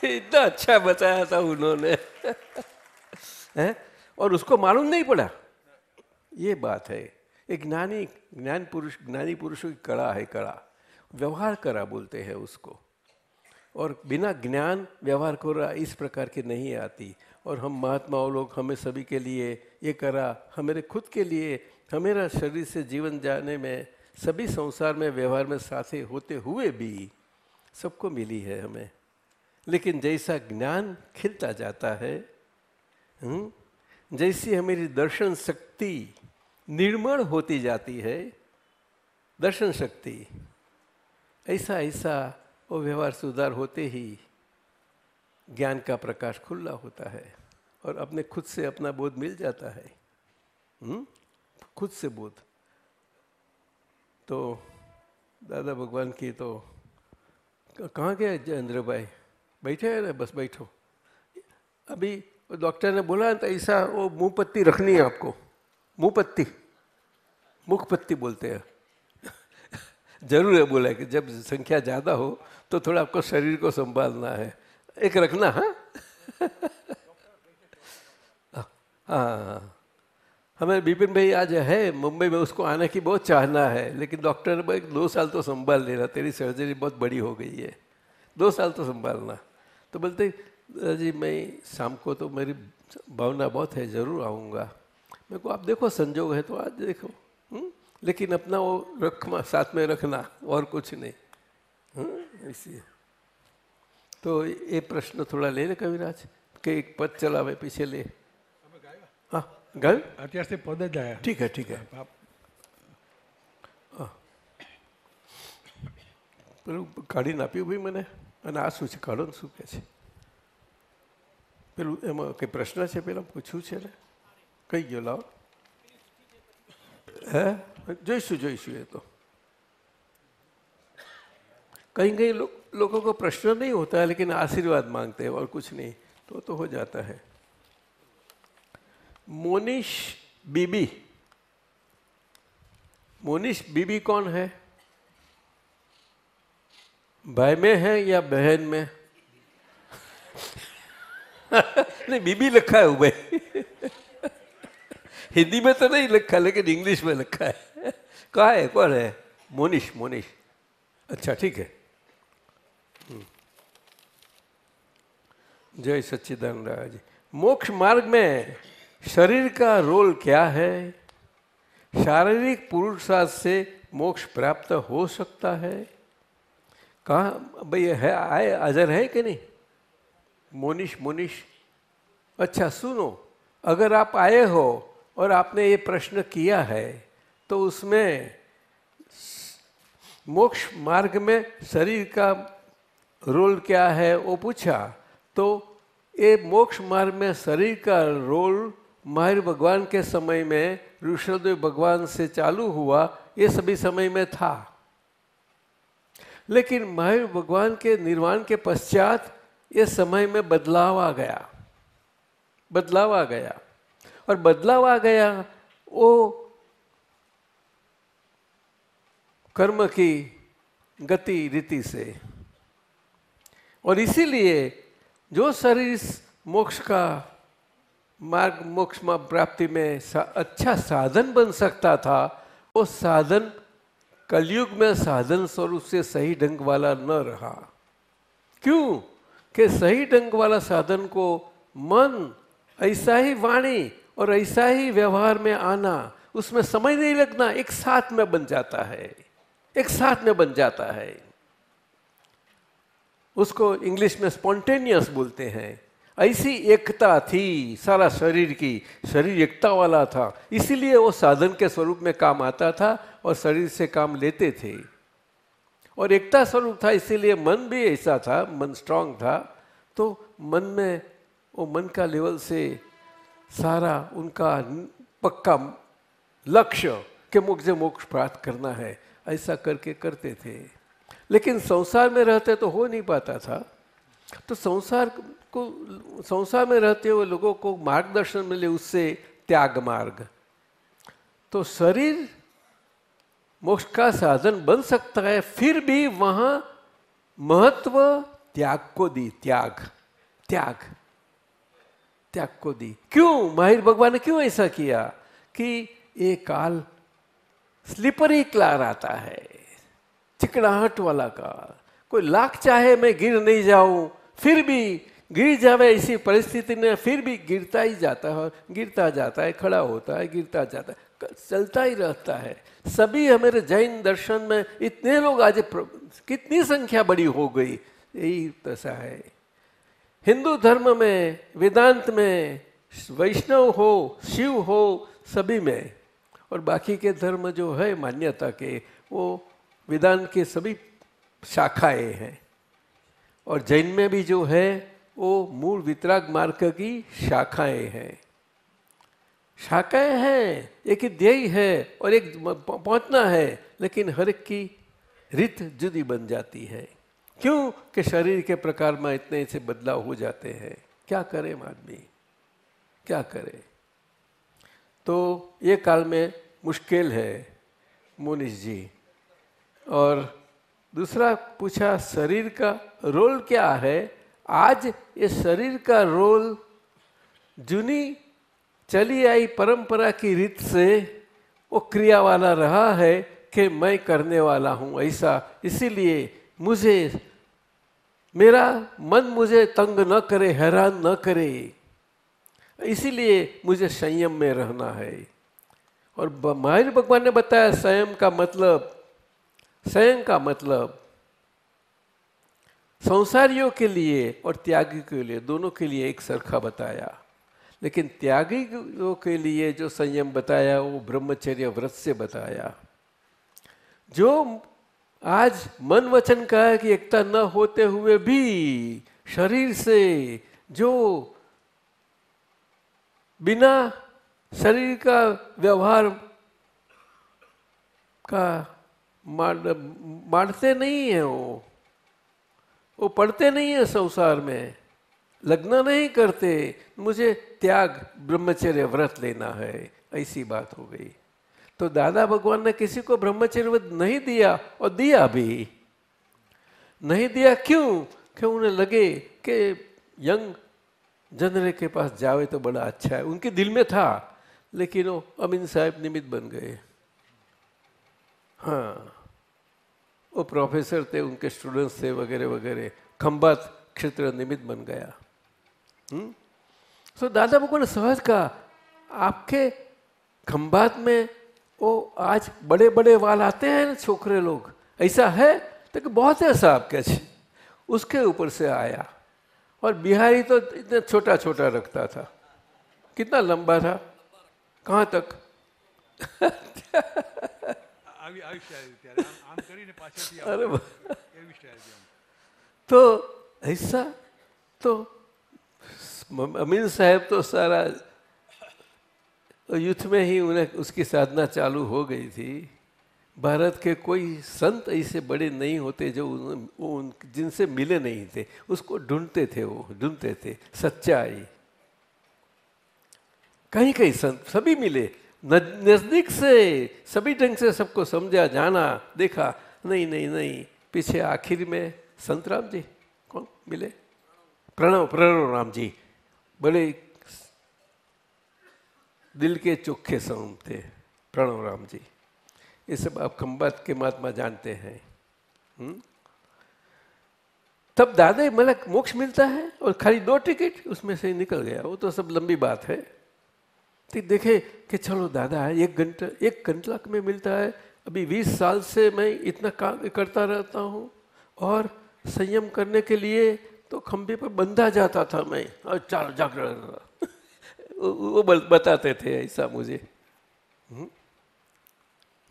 इतना अच्छा बताया था उन्होंने। है? और उसको मालूम नहीं पड़ा। ये बात है। एक ज्ञानी ज्ञान पुरुष, ज्ञानी पुरुषों की कड़ा है कड़ा व्यवहार करा बोलते हैं उसको। और बिना ज्ञान व्यवहार करा इस प्रकार की नहीं आती। और हम महात्माओं लोग हमें सभी के लिए ये करा, हमारे खुद के लिए, हमेरा शरीर से जीवन जाने में, सभी संसार में, व्यवहार में साथे होते हुए भी सबको मिली है हमें लेकिन जैसा ज्ञान खिलता जाता है हुँ? जैसी हमारी दर्शन शक्ति निर्मल होती जाती है, दर्शन शक्ति ऐसा ऐसा वो व्यवहार सुधार होते ही ज्ञान का प्रकाश खुला होता है और अपने खुद से अपना बोध मिल जाता है। हुँ? खुद से बोध। तो दादा भगवान की तो कहाँ गए जयेंद्र भाई? बैठे हैं ना? बस बैठो। अभी डॉक्टर ने बोला तो ऐसा वो मुँह पत्ती रखनी है आपको। मुँह पत्ती मुख पत्ती बोलते हैं। ज़रूर है बोला कि जब संख्या ज़्यादा हो तो थोड़ा आपको शरीर को संभालना है। एक रखना हाँ? हाँ हमें बिपिन भाई आज है, मुंबई में उसको आने की बहुत चाहना है, लेकिन डॉक्टर ने बोला, दो साल तो संभाल लेना, तेरी सर्जरी बहुत बड़ी हो गई है। दो साल तो संभालना। तो बोलते जी मैं शाम को तो मेरी भावना बहुत है, ज़रूर आऊँगा। मेरे को, आप देखो, संजोग है तो आज देखो हुँ? लेकिन अपना वो रखना साथ में रखना, और कुछ नहीं इसलिए। તો એ પ્રશ્ન થોડા લઈને કવિરાજ કે એક પદ ચલાવે પીછે લે. હા ગાયું?
અત્યારે પદ જ આવ્યા
ઠીક છે ઠીક હે. પેલું કાઢીને આપ્યું ભાઈ મને અને આ શું છે કાઢો ને શું કહે છે? પેલું એમાં કંઈ પ્રશ્ન છે પેલા? પૂછ્યું છે ને? કઈ ગયો લાવો. હે? જોઈશું જોઈશું એ તો. कहीं कहीं लो, लोगों को प्रश्न नहीं होता है लेकिन आशीर्वाद मांगते हैं और कुछ नहीं तो तो हो जाता है। मोनिश बीबी। मोनिश बीबी कौन है? भाई में है या बहन में? नहीं बीबी लिखा है भाई। हिंदी में तो नहीं लिखा लेकिन इंग्लिश में लिखा है। कहा है? कौन है? मोनिश मोनिश अच्छा ठीक है। जय सच्चिदानंद जी। मोक्ष मार्ग में शरीर का रोल क्या है? शारीरिक पुरुषार्थ से मोक्ष प्राप्त हो सकता है। कहा, भाई, है, आए, हाजर है कि नहीं? मोनिश मोनिश अच्छा सुनो, अगर आप आए हो और आपने ये प्रश्न किया है तो उसमें मोक्ष मार्ग में शरीर का रोल क्या है? वो पूछा तो ये मोक्ष मार्ग में शरीर का रोल माहिर भगवान के समय में ऋषभदेव भगवान से चालू हुआ, ये सभी समय में था। लेकिन माहिर भगवान के निर्वाण के पश्चात ये समय में बदलाव आ गया। बदलाव आ गया। और बदलाव आ गया, वो कर्म की गति रीति से। और इसीलिए जो शरीर मोक्ष का मार्ग मोक्ष प्राप्ति में सा, अच्छा साधन बन सकता था वो साधन कलयुग में साधन स्वरूप से सही ढंग वाला न रहा। क्यों? कि सही ढंग वाला साधन को मन ऐसा ही वाणी और ऐसा ही व्यवहार में आना उसमें समय नहीं लगना एक साथ में बन जाता है। एक साथ में बन जाता है। उसको इंग्लिश में स्पॉन्टेनियस बोलते हैं। ऐसी एकता थी सारा शरीर की। शरीर एकता वाला था। इसीलिए वो साधन के स्वरूप में काम आता था और शरीर से काम लेते थे। और एकता स्वरूप था, इसीलिए मन भी ऐसा था, मन स्ट्रांग था। तो मन में, वो मन का लेवल से सारा उनका पक्का लक्ष्य के मुख से मोक्ष प्राप्त करना है। ऐसा करके करते थे। लेकिन संसार में रहते तो हो नहीं पाता था। तो संसार को, संसार में रहते हुए लोगों को मार्गदर्शन मिले उससे त्याग मार्ग। तो शरीर मोक्ष का साधन बन सकता है, फिर भी वहाँ महत्व त्याग को दी, त्याग त्याग त्याग को दी। क्यों? माहिर भगवान ने क्यों ऐसा किया? कि ये काल स्लीपरी क्लार आता है। चिकनाहट वाला का। कोई लाख चाहे मैं गिर नहीं जाऊँ, फिर भी गिर जावे ऐसी परिस्थिति में फिर भी गिरता ही जाता है, गिरता जाता है, खड़ा होता है, गिरता जाता है चलता ही रहता है। सभी हमारे जैन दर्शन में इतने लोग आज कितनी संख्या बड़ी हो गई, यही दशा है। हिंदू धर्म में, वेदांत में, वैष्णव हो, शिव हो, सभी में, और बाकी के धर्म जो है मान्यता के, वो वेदांत के सभी शाखाएँ हैं। और जैन में भी जो है, वो मूल वितराग मार्ग की शाखाएँ हैं। शाखाएँ हैं, एक ध्येय है और एक पहुँचना है, लेकिन हर एक की रित जुदी बन जाती है। क्यों? कि शरीर के प्रकार में इतने से बदलाव हो जाते हैं। क्या करे आदमी? क्या करे? तो ये काल में मुश्किल है, मोनिश जी। और दूसरा पूछा, शरीर का रोल क्या है? आज ये शरीर का रोल जूनी चली आई परंपरा की रीत से वो क्रिया वाला रहा है कि मैं करने वाला हूँ ऐसा। इसीलिए मुझे, मेरा मन मुझे तंग न करे, हैरान न करे। इसीलिए मुझे संयम में रहना है। और महावीर भगवान ने बताया, संयम का मतलब संयम का मतलब संसारियों के लिए और त्यागी के लिए, दोनों के लिए एक सरखा बताया। लेकिन त्यागियों के लिए जो संयम बताया, वो ब्रह्मचर्य व्रत से बताया। जो आज मन वचन का कि एकता न होते हुए भी शरीर से जो बिना शरीर का व्यवहार का मानते नहीं है वो। वो पढ़ते नहीं है संसार में। लग्न नहीं करते। मुझे त्याग, ब्रह्मचर्य व्रत लेना है। ऐसी बात हो गई। तो दादा भगवान ने किसी को ब्रह्मचर्य व्रत नहीं दिया और दिया भी। नहीं दिया क्यों? क्यों उन्हें लगे कि यंग जनरे के पास जावे तो बड़ा अच्छा है। उनके दिल में था, लेकिन वो अमीन साहब निमित्त बन गए। हाँ। वो प्रोफेसर थे, उनके स्टूडेंट्स थे, वगैरह वगैरह। खम्बात क्षेत्र निमित्त बन गया। हम्म? तो दादा भगवान, सहज कहा, आपके खम्बात में वो आज बड़े बड़े वाल आते हैं छोकरे लोग। ऐसा है? तो कि बहुत है कैसे उसके ऊपर से आया। और बिहारी तो इतना छोटा छोटा रखता था। कितना लंबा था? कहाँ तक?
આવી આવી સ્ટાઇલ ત્યારે આમ આમ કરીને પાછળથી
અરે
આમ.
વાહ.
એવી સ્ટાઇલ છે આમ.
तो ऐसा तो अमीन साहब तो सारा युद्ध में ही उन्हें उसकी साधना चालू हो गई थी भारत के कोई संत ऐसे बड़े नहीं होते जो उन, वो उन जिनसे मिले नहीं थे उसको ढूंढते थे वो ढूंढते थे सच्चाई कहीं कहीं संत सभी मिले नज- नज़दीक से, सभी ढंग से सबको समझा, जाना, देखा, नहीं नहीं नहीं, पीछे आखिर में संत राम जी, कौन मिले? प्रणव प्रणव राम जी, बड़े दिल के चोखे संत थे, प्रणव राम जी। ये सब आप खम्बात के महात्मा जानते हैं हम्म? तब दादा मतलब मोक्ष मिलता है और खाली दो टिकट उसमें से निकल गया, वो तो सब लंबी बात है। तो देखे कि चलो दादा एक घंटा एक घंटा में मिलता है अभी बीस साल से मैं इतना काम करता रहता हूँ और संयम करने के लिए तो खंभे पर बंधा जाता था मैं और चार जागरण वो वो बल- बताते थे ऐसा मुझे हम्म?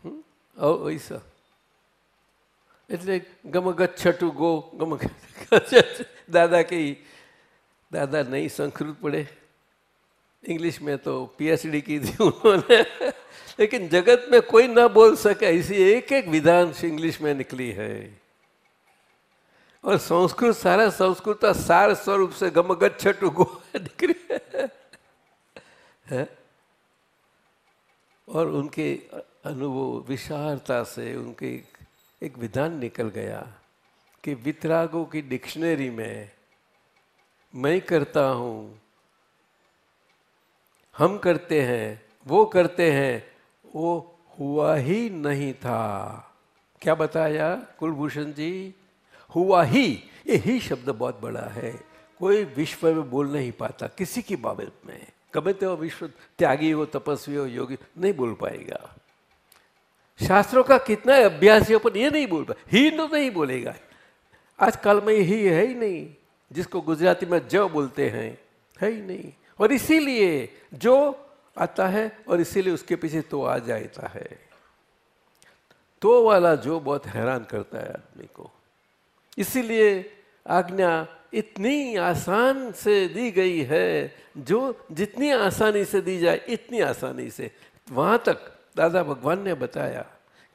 हम्म? और ऐसा એટલે ગમગત છઠું ગો ગમગત दादा की दादा नहीं संस्कृत पढ़े इंग्लिश में तो पीएचडी की थी उन्होंने। लेकिन जगत में कोई ना बोल सके, ऐसी एक एक विधान इंग्लिश में निकली है। और संस्कृत, सारा संस्कृत का सार स्वरूप से गमगत गो निकली है। और उनके अनुभव विशालता से उनके एक विधान निकल गया कि वितरागों की डिक्शनरी में मैं करता हूँ हम करते हैं, वो करते हैं, वो हुआ ही नहीं था। क्या बताया कुलभूषण जी? हुआ ही, ये ही शब्द बहुत बड़ा है। कोई विश्व में बोल नहीं पाता, किसी की बाबत में। कभी तो विश्व त्यागी हो, तपस्वी हो, योगी, नहीं बोल पाएगा। शास्त्रों का कितना अभ्यास है पर ये नहीं बोल पाए ही तो नहीं बोलेगा। आजकल में ही है ही नहीं, जिसको गुजराती में जो बोलते हैं, है ही नहीं। और इसीलिए जो आता है और इसीलिए उसके पीछे तो आ जाता है। तो वाला जो बहुत हैरान करता है आदमी को। इसीलिए आज्ञा इतनी आसान से दी गई है, जो जितनी आसानी से दी जाए, इतनी आसानी से। वहाँ तक दादा भगवान ने बताया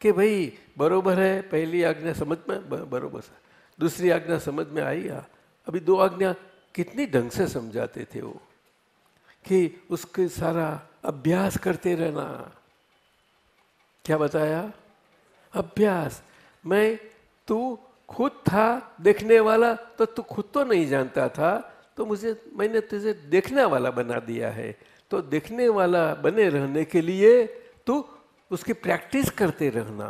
कि भाई, बरोबर है, पहली आज्ञा समझ में बरोबर है दूसरी आज्ञा समझ में आई या अभी दो आज्ञा कितनी ढंग से समझाते थे वो। कि उसके सारा अभ्यास करते रहना। क्या बताया? अभ्यास। मैं, तू खुद था देखने वाला तो तू खुद तो नहीं जानता था तो मुझे, मैंने तुझे देखने वाला बना दिया है। तो देखने वाला बने रहने के लिए तू उसकी प्रैक्टिस करते रहना।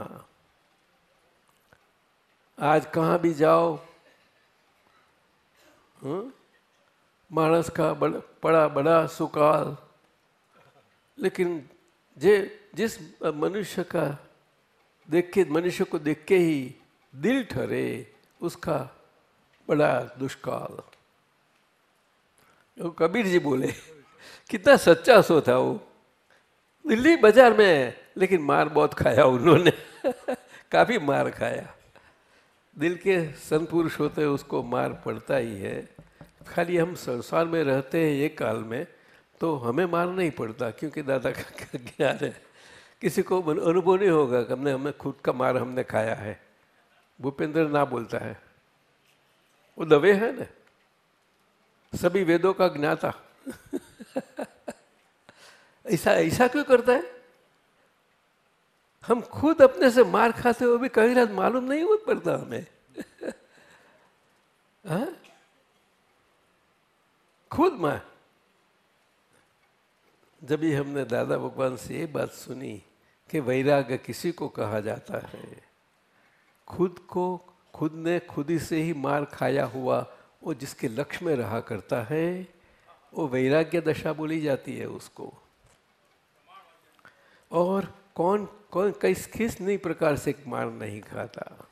आज कहाँ भी जाओ हाँ? मानस का बड़ा बड़ा बड़ा सुकाल। लेकिन जे, जिस मनुष्य का देख के मनुष्य को देख के ही दिल ठहरे उसका बड़ा दुष्काल। वो कबीर जी बोले, कितना सच्चा सो था वो। दिल्ली बाज़ार में, लेकिन मार बहुत खाया उन्होंने। काफ़ी मार खाया। दिल के संपुरुष होते उसको मार पड़ता ही है। खाली हम संसार में रहते हैं ये काल में तो हमें मार नहीं पड़ता, क्योंकि दादा का ज्ञान है। किसी को अनुभव नहीं होगा कि हमने हमें खुद का मार हमने खाया है। भूपेंद्र ना बोलता है। वो दवे है ना। सभी वेदों का ज्ञाता। ऐसा ऐसा क्यों करता है? हम खुद अपने से मार खाते हुए भी कहीं रात मालूम नहीं हो पड़ता हमें। हा? खुद मार जब भी हमने दादा भगवान से ये बात सुनी कि वैराग्य किसी को कहा जाता है, खुद को, खुद ने खुद ही से ही मार खाया हुआ, वो जिसके लक्ष्य में रहा करता है, वो वैराग्य दशा बोली जाती है उसको। और कौन कौन किस किस नई प्रकार से मार नहीं खाता?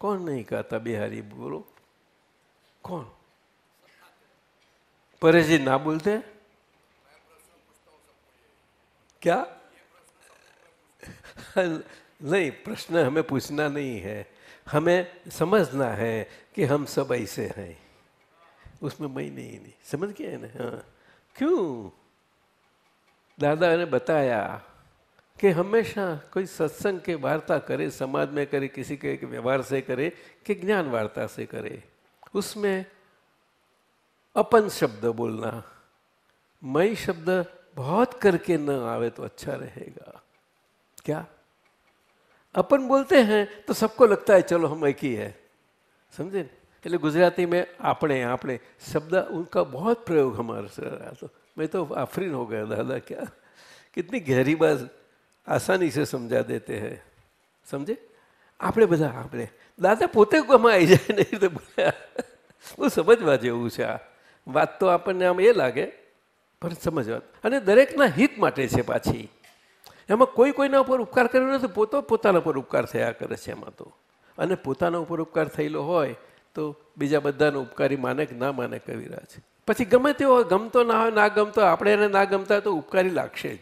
कौन नहीं खाता बिहारी बोलो? कौन? परेश जी ना बोलते क्या? नहीं, प्रश्न हमें पूछना नहीं है। हमें समझना है कि हम सब ऐसे हैं। उसमें मैं नहीं नहीं। समझ गए ना? हाँ। क्यों? दादा ने बताया कि हमेशा कोई सत्संग के वार्ता करे, समाज में करे, किसी के व्यवहार से करे, कि ज्ञान वार्ता से करे। उसमें अपन शब्द बोलना मैं शब्द बहुत करके न आवे तो अच्छा रहेगा क्या अपन बोलते हैं तो सबको लगता है चलो हम एक ही है समझे એટલે ગુજરાતી में આપણે આપણે शब्द उनका बहुत प्रयोग हमारे से रहा तो मैं तो आफरीन हो गया दादा क्या कितनी गहरी बात आसानी से समझा देते हैं समझे આપણે બધા આપણે દાદા પોતે ગમાં આવી જાય નહીં તો બહુ સમજવા જેવું છે આ વાત તો આપણને આમ એ લાગે, પણ સમજવા. અને દરેકના હિત માટે છે પાછી. એમાં કોઈ કોઈના ઉપર ઉપકાર કર્યો નથી, પોતો પોતાના ઉપર ઉપકાર થયા કરે છે એમાં તો. અને પોતાના ઉપર ઉપકાર થયેલો હોય, તો બીજા બધાનો ઉપકારી માને કે ના માને કવિરાજ પછી ગમે તેવો ગમતો ના હોય, ના ગમતો, આપણે એને ના ગમતા તો ઉપકારી લાગશે જ.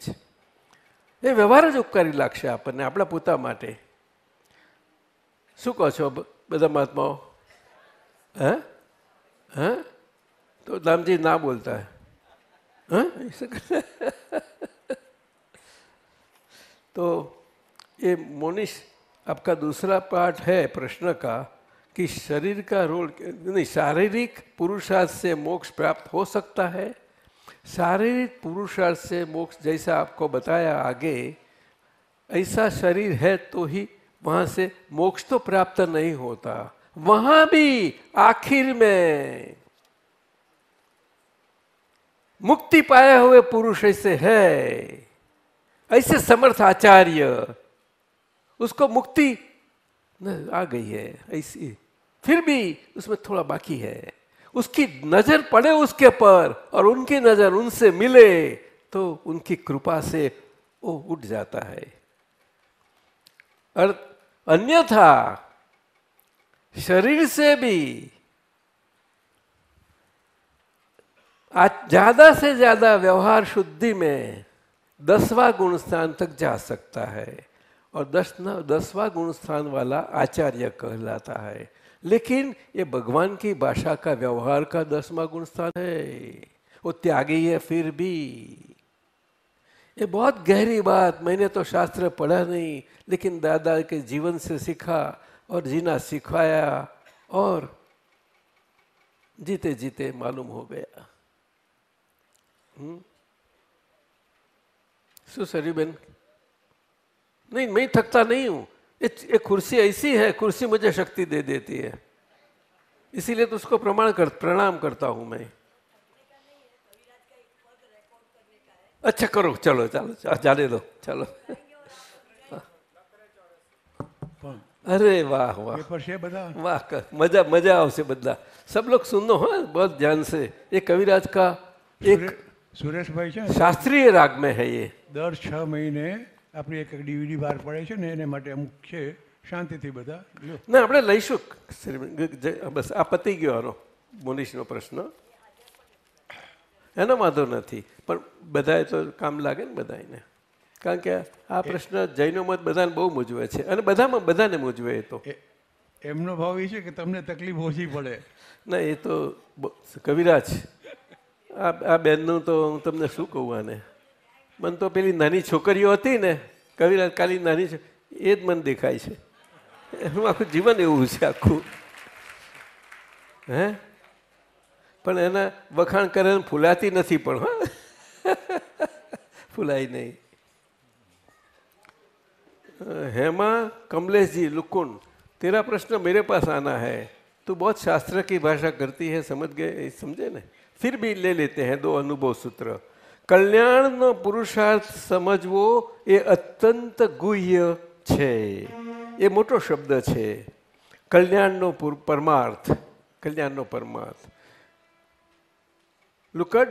એ વ્યવહાર જ ઉપકારી લાગશે આપણને, આપણા પોતા માટે. શું કહો છો બધા મહાત્માઓ? હા? હે? तो दाम जी ना बोलता है। हाँ? तो ये मोनिश आपका दूसरा पार्ट है प्रश्न का कि शरीर का रोल नहीं, शारीरिक पुरुषार्थ से मोक्ष प्राप्त हो सकता है। शारीरिक पुरुषार्थ से मोक्ष जैसा आपको बताया आगे, ऐसा शरीर है तो ही वहाँ से मोक्ष तो प्राप्त नहीं होता। वहाँ भी, आखिर में। मुक्ति पाए हुए पुरुष ऐसे है। ऐसे समर्थ आचार्य, उसको मुक्ति आ गई है, ऐसी। फिर भी उसमें थोड़ा बाकी है। उसकी नज़र पड़े उसके पर और उनकी नज़र उनसे मिले तो उनकी कृपा से वो उठ जाता है। और अन्यथा शरीर से भी आज ज़्यादा से ज़्यादा व्यवहार शुद्धि में दसवा गुण स्थान तक जा सकता है और दस दसवा गुण स्थान वाला आचार्य कहलाता है। लेकिन ये भगवान की भाषा का व्यवहार का दसवा गुण स्थान है। वो त्यागी है फिर भी। ये बहुत गहरी बात, मैंने तो शास्त्र पढ़ा नहीं, लेकिन दादा के जीवन से सीखा और जीना सिखाया और जीते जीते मालूम हो गया। શું सरीबेन नहीं मैं थकता नहीं हूं एक कुर्सी ऐसी है कुर्सी मुझे शक्ति दे देती है इसीलिए तो उसको प्रमाण कर प्रणाम करता हूं मैं अच्छा करो चलो चलो चा- जाने दो चलो
પણ
अरे वाह वाह
પેપર છે બધા
वाह क- मजा मजा આવશે બધા सब लोग सुनो हाँ बहुत ध्यान से ये कविराज का एक
સુરે- સુરેશભાઈ છે
શાસ્ત્રીય રાગ મેં હૈ એ.
દર છ મહિને આપણી એક ડીવીડી બહાર પડે છે ને એને માટે અમુક છે. શાંતિથી બધા
ના આપણે લઈશું. બસ આ પતી ગયો હારો મુનિષનો પ્રશ્ન. એનો વાંધો નથી. પણ બધાએ તો કામ લાગે ને બધાને કારણ કે આ પ્રશ્ન જૈનો મત બધાને બહુ મૂજવે છે. અને બધામાં બધાને મૂજવે એ તો.
એમનો ભાવ એ છે કે તમને તકલીફ ઓછી પડે.
ના એ તો કવિરાજ આ આ બેનનું તો હું તમને શું કહું આને? મને તો પેલી નાની છોકરીઓ હતી ને, કવિરાજ કાલી નાની એ જ મને દેખાય છે. એનું આખું જીવન એવું છે આખું. હે? પણ એના વખાણ કરે ફૂલાતી નથી પણ ફૂલાય નહીં. હેમા કમલેશજી, લુકુન, તેરા પ્રશ્ન મેરે પાસ આના હૈ. તું બહુ શાસ્ત્ર કી ભાષા કરતી હૈ, સમજ ગયે સમજે ને? फिर भी ले लेते हैं दो अनुभव सूत्र કલ્યાણનો પુરુષાર્થ સમજવો એ અત્યંત ગુહ્ય છે એ મોટો શબ્દ છે કલ્યાણનો પુર- પરમાર્થ કલ્યાણનો પરમાર્થ लुकड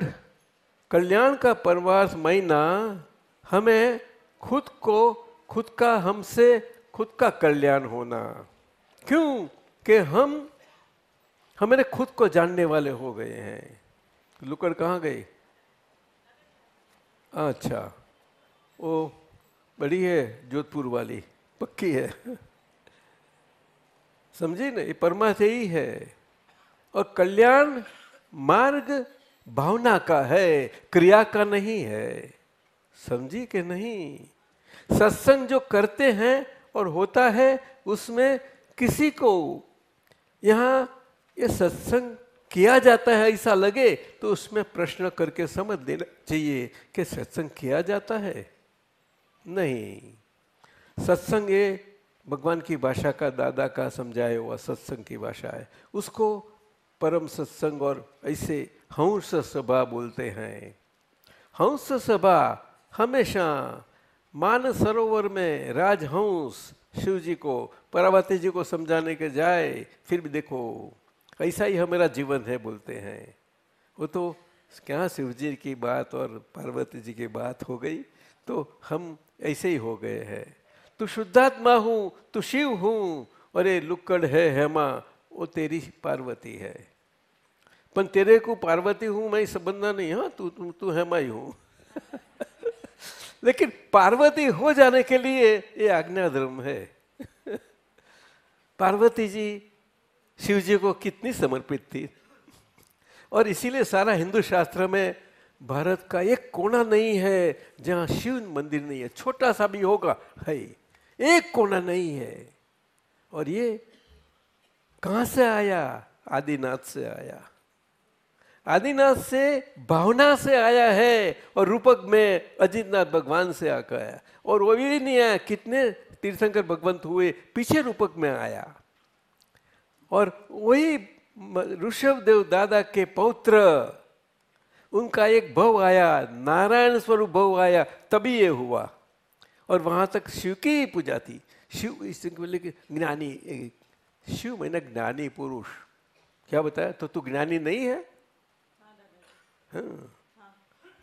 कल्याण का परमार्थ महीना हमें खुद को खुद का हमसे खुद का कल्याण होना क्यों कि हम हमारे खुद को जानने वाले हो गए हैं लुकड़ कहाँ गई? अच्छा। वो बड़ी है, जोधपुर वाली। पक्की है। समझी ना, ये परमार्थ ही है। और कल्याण मार्ग भावना का है, क्रिया का नहीं है। समझी कि नहीं? सत्संग जो करते हैं और होता है, उसमें किसी को, यहाँ ये सत्संग किया जाता है, ऐसा लगे तो उसमें प्रश्न करके समझ देना चाहिए कि सत्संग किया जाता है। नहीं। सत्संग ये भगवान की भाषा का, दादा का समझाया हुआ सत्संग की भाषा है। उसको परम सत्संग और ऐसे हंस सभा बोलते हैं। हंस सभा हमेशा मान सरोवर में राजहंस शिव जी को, पार्वती जी को समझाने के जाए, फिर भी देखो। ऐसा ही हमारा जीवन है बोलते हैं। वो तो क्या शिव जी की बात और पार्वती जी की बात हो गई तो हम ऐसे ही हो गए हैं। तू शुद्धात्मा हूँ, तू शिव हूँ, अरे लुक्कड़ है हेमा, वो तेरी पार्वती है। पर तेरे को पार्वती हूँ, मैं संबंधा नहीं हाँ तू तू तू हेमा ही हूँ। लेकिन पार्वती हो जाने के लिए ये आज्ञा धर्म है। पार्वती जी शिव जी को कितनी समर्पित थी। और इसीलिए सारा हिंदू शास्त्र में भारत का एक कोना नहीं है जहाँ शिव मंदिर नहीं है। छोटा सा भी होगा, है, एक कोना नहीं है। और ये कहाँ से आया? आदिनाथ से आया। आदिनाथ से भावना से आया है और रूपक में अजितनाथ भगवान से आकर आया। और वो भी नहीं आया, कितने तीर्थंकर भगवंत हुए, पीछे रूपक में आया। और वही ऋषभ देव दादा के पौत्र, उनका एक भव आया, नारायण स्वरूप भव आया, तभी ये हुआ। और वहाँ तक शिव की ही पूजा थी। शिव इस बोले ज्ञानी, शिव मैंने ज्ञानी पुरुष। क्या बताया? तो तू ज्ञानी नहीं है? हाँ।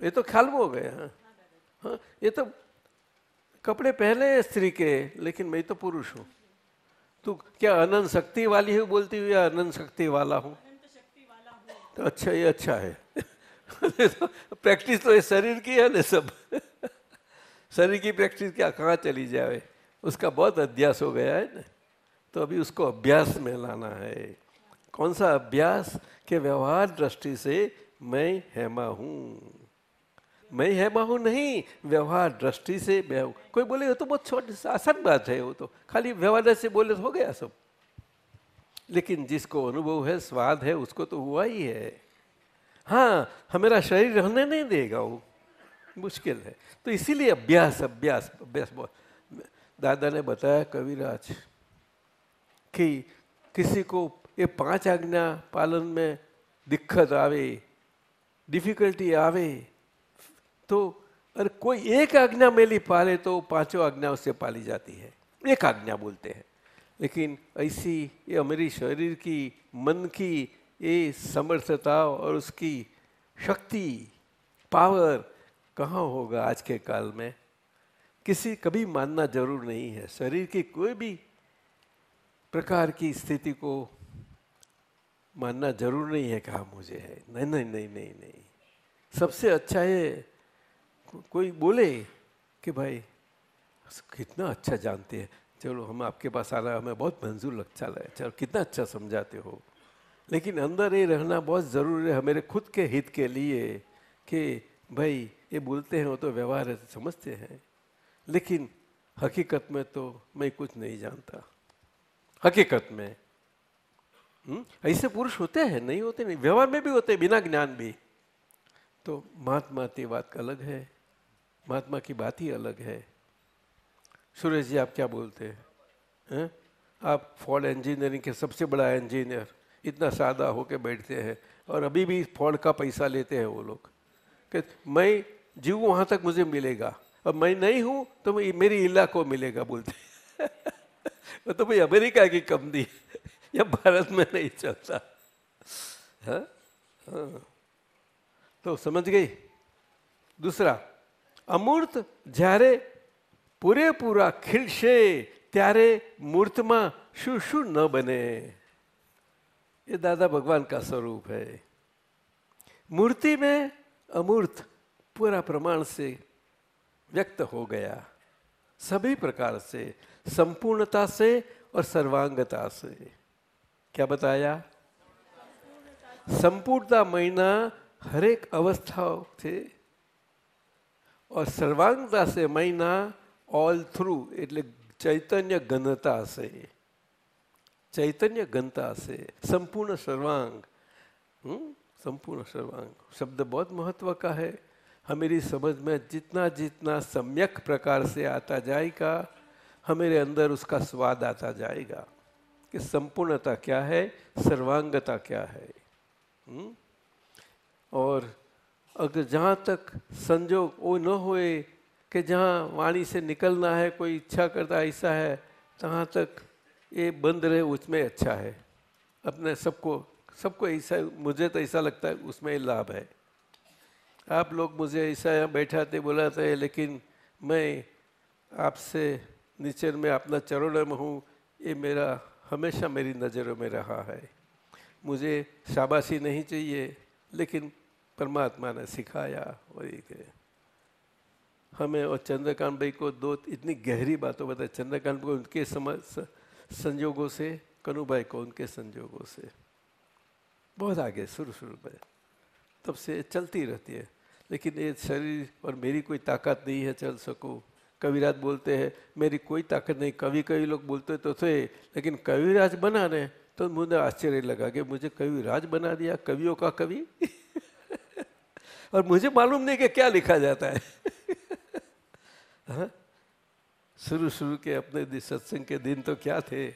ये तो ख्याल में हो गए हाँ। हाँ ये तो कपड़े पहले स्त्री के, लेकिन मैं तो पुरुष हूँ। तू क्या अनंत शक्ति वाली हूँ, बोलती हुई, या अनंत शक्ति वाला हूँ? तो अच्छा ये अच्छा है। प्रैक्टिस तो ये शरीर की है ना सब। शरीर की प्रैक्टिस क्या, कहाँ चली जाए? उसका बहुत अभ्यास हो गया है ना। तो अभी उसको अभ्यास में लाना है। कौन सा अभ्यास? के व्यवहार दृष्टि से मैं हेमा हूँ। मैं हेमा हूँ नहीं, व्यवहार दृष्टि से मैं हूँ कोई बोले तो बहुत छोटी, आसान बात है वो तो। खाली व्यवहार से बोले तो हो गया सब। लेकिन जिसको अनुभव है, स्वाद है, उसको तो हुआ ही है। हाँ हमारा शरीर रहने नहीं देगा वो। मुश्किल है। तो इसीलिए अभ्यास अभ्यास अभ्यास दादा ने बताया, कविराज, कि किसी को ये पाँच आज्ञा पालन में दिक्कत आवे डिफिकल्टी आवे तो और कोई एक आज्ञा मेली पाले तो पाँचों आज्ञा उससे पाली जाती है। एक आज्ञा बोलते हैं। लेकिन ऐसी ये मेरी शरीर की मन की ये समर्थता और उसकी शक्ति पावर कहाँ होगा आज के काल में? किसी कभी मानना ज़रूर नहीं है। शरीर की कोई भी प्रकार की स्थिति को मानना ज़रूर नहीं है कहा मुझे है। नहीं नहीं नहीं नहीं नहीं। सबसे अच्छा को, कोई बोले कि भाई, कितना अच्छा जानते हैं। चलो, हम आपके पास आ रहा है हमें बहुत मंजूर लगता है चलो, कितना अच्छा समझाते हो। लेकिन अंदर ये रहना बहुत ज़रूरी है हमारे खुद के हित के लिए कि भाई, ये बोलते हैं, वो तो व्यवहार है, समझते हैं। लेकिन हकीकत में तो मैं कुछ नहीं जानता। हकीकत में हुँ? ऐसे पुरुष होते हैं, नहीं होते, नहीं, व्यवहार में भी होते बिना ज्ञान भी। तो महात्मा की बात अलग है। महात्मा की बात ही अलग है। सुरेश जी, आप क्या बोलते हैं? आप फॉर्ड इंजीनियरिंग के सबसे बड़ा इंजीनियर इतना सादा होके बैठते हैं और अभी भी फॉर्ड का पैसा लेते हैं वो लोग। कि मैं जीव वहाँ तक मुझे मिलेगा। और मैं नहीं हूँ तो मेरी इला को मिलेगा, बोलते तो भाई अमेरिका की कंपनी या भारत में नहीं चलता। हाँ? हाँ। तो समझ गई? दूसरा અમૂર્ત જ્યારે પૂરેપૂરા ખીલશે ત્યારે મૂર્તમાં શું શું ન બને ये दादा भगवान का स्वरूप है मूर्ति में अमूर्त पूरा प्रमाण से व्यक्त हो गया सभी प्रकार से संपूर्णता से और सर्वांगता से क्या बताया संपूर्णता महीना हर एक अवस्थाओं से और સર્વાંગતા છે મહિના ઓલ થ્રુ એટલે ચૈતન્ય ઘનતા છે चैतन्य घनता से संपूर्ण सर्वांग हुँ? संपूर्ण सर्वांग शब्द बहुत महत्व का है हमारी समझ में जितना जितना सम्यक प्रकार से आता जाएगा हमारे अंदर उसका स्वाद आता जाएगा कि संपूर्णता क्या है सर्वांगता क्या है हुँ? और अगर जहाँ तक संजोग वो न होए कि जहाँ वाणी से निकलना है, कोई इच्छा करता ऐसा है, तहाँ तक ये बंद रहे, उसमें अच्छा है। अपने सबको सबको ऐसा, मुझे तो ऐसा लगता है, उसमें लाभ है। आप लोग मुझे ऐसा यहाँ बैठाते, बुलाते हैं, लेकिन मैं आपसे नीचे में अपना चरणों में हूँ, ये मेरा, हमेशा मेरी नज़रों में रहा है। मुझे शाबाशी नहीं चाहिए, लेकिन परमात्मा ने सिखाया वही के हमें और चंद्रकांत भाई को दो इतनी गहरी बातों बताई। चंद्रकांत को उनके समझ संजोगों से, कनु भाई को उनके संजोगों से। बहुत आगे, शुरू शुरू में। तब से चलती रहती है। लेकिन ये शरीर और मेरी कोई ताकत नहीं है, चल सकूँ। कविराज बोलते हैं, मेरी कोई ताकत नहीं। कवि कवि लोग बोलते तो थे, लेकिन कविराज बनाने तो मुझे आश्चर्य लगा कि मुझे कविराज बना दिया, कवियों का कवि। और मुझे मालूम नहीं कि क्या लिखा जाता है। हाँ? शुरू शुरू के अपने सत्संग के दिन तो क्या थे?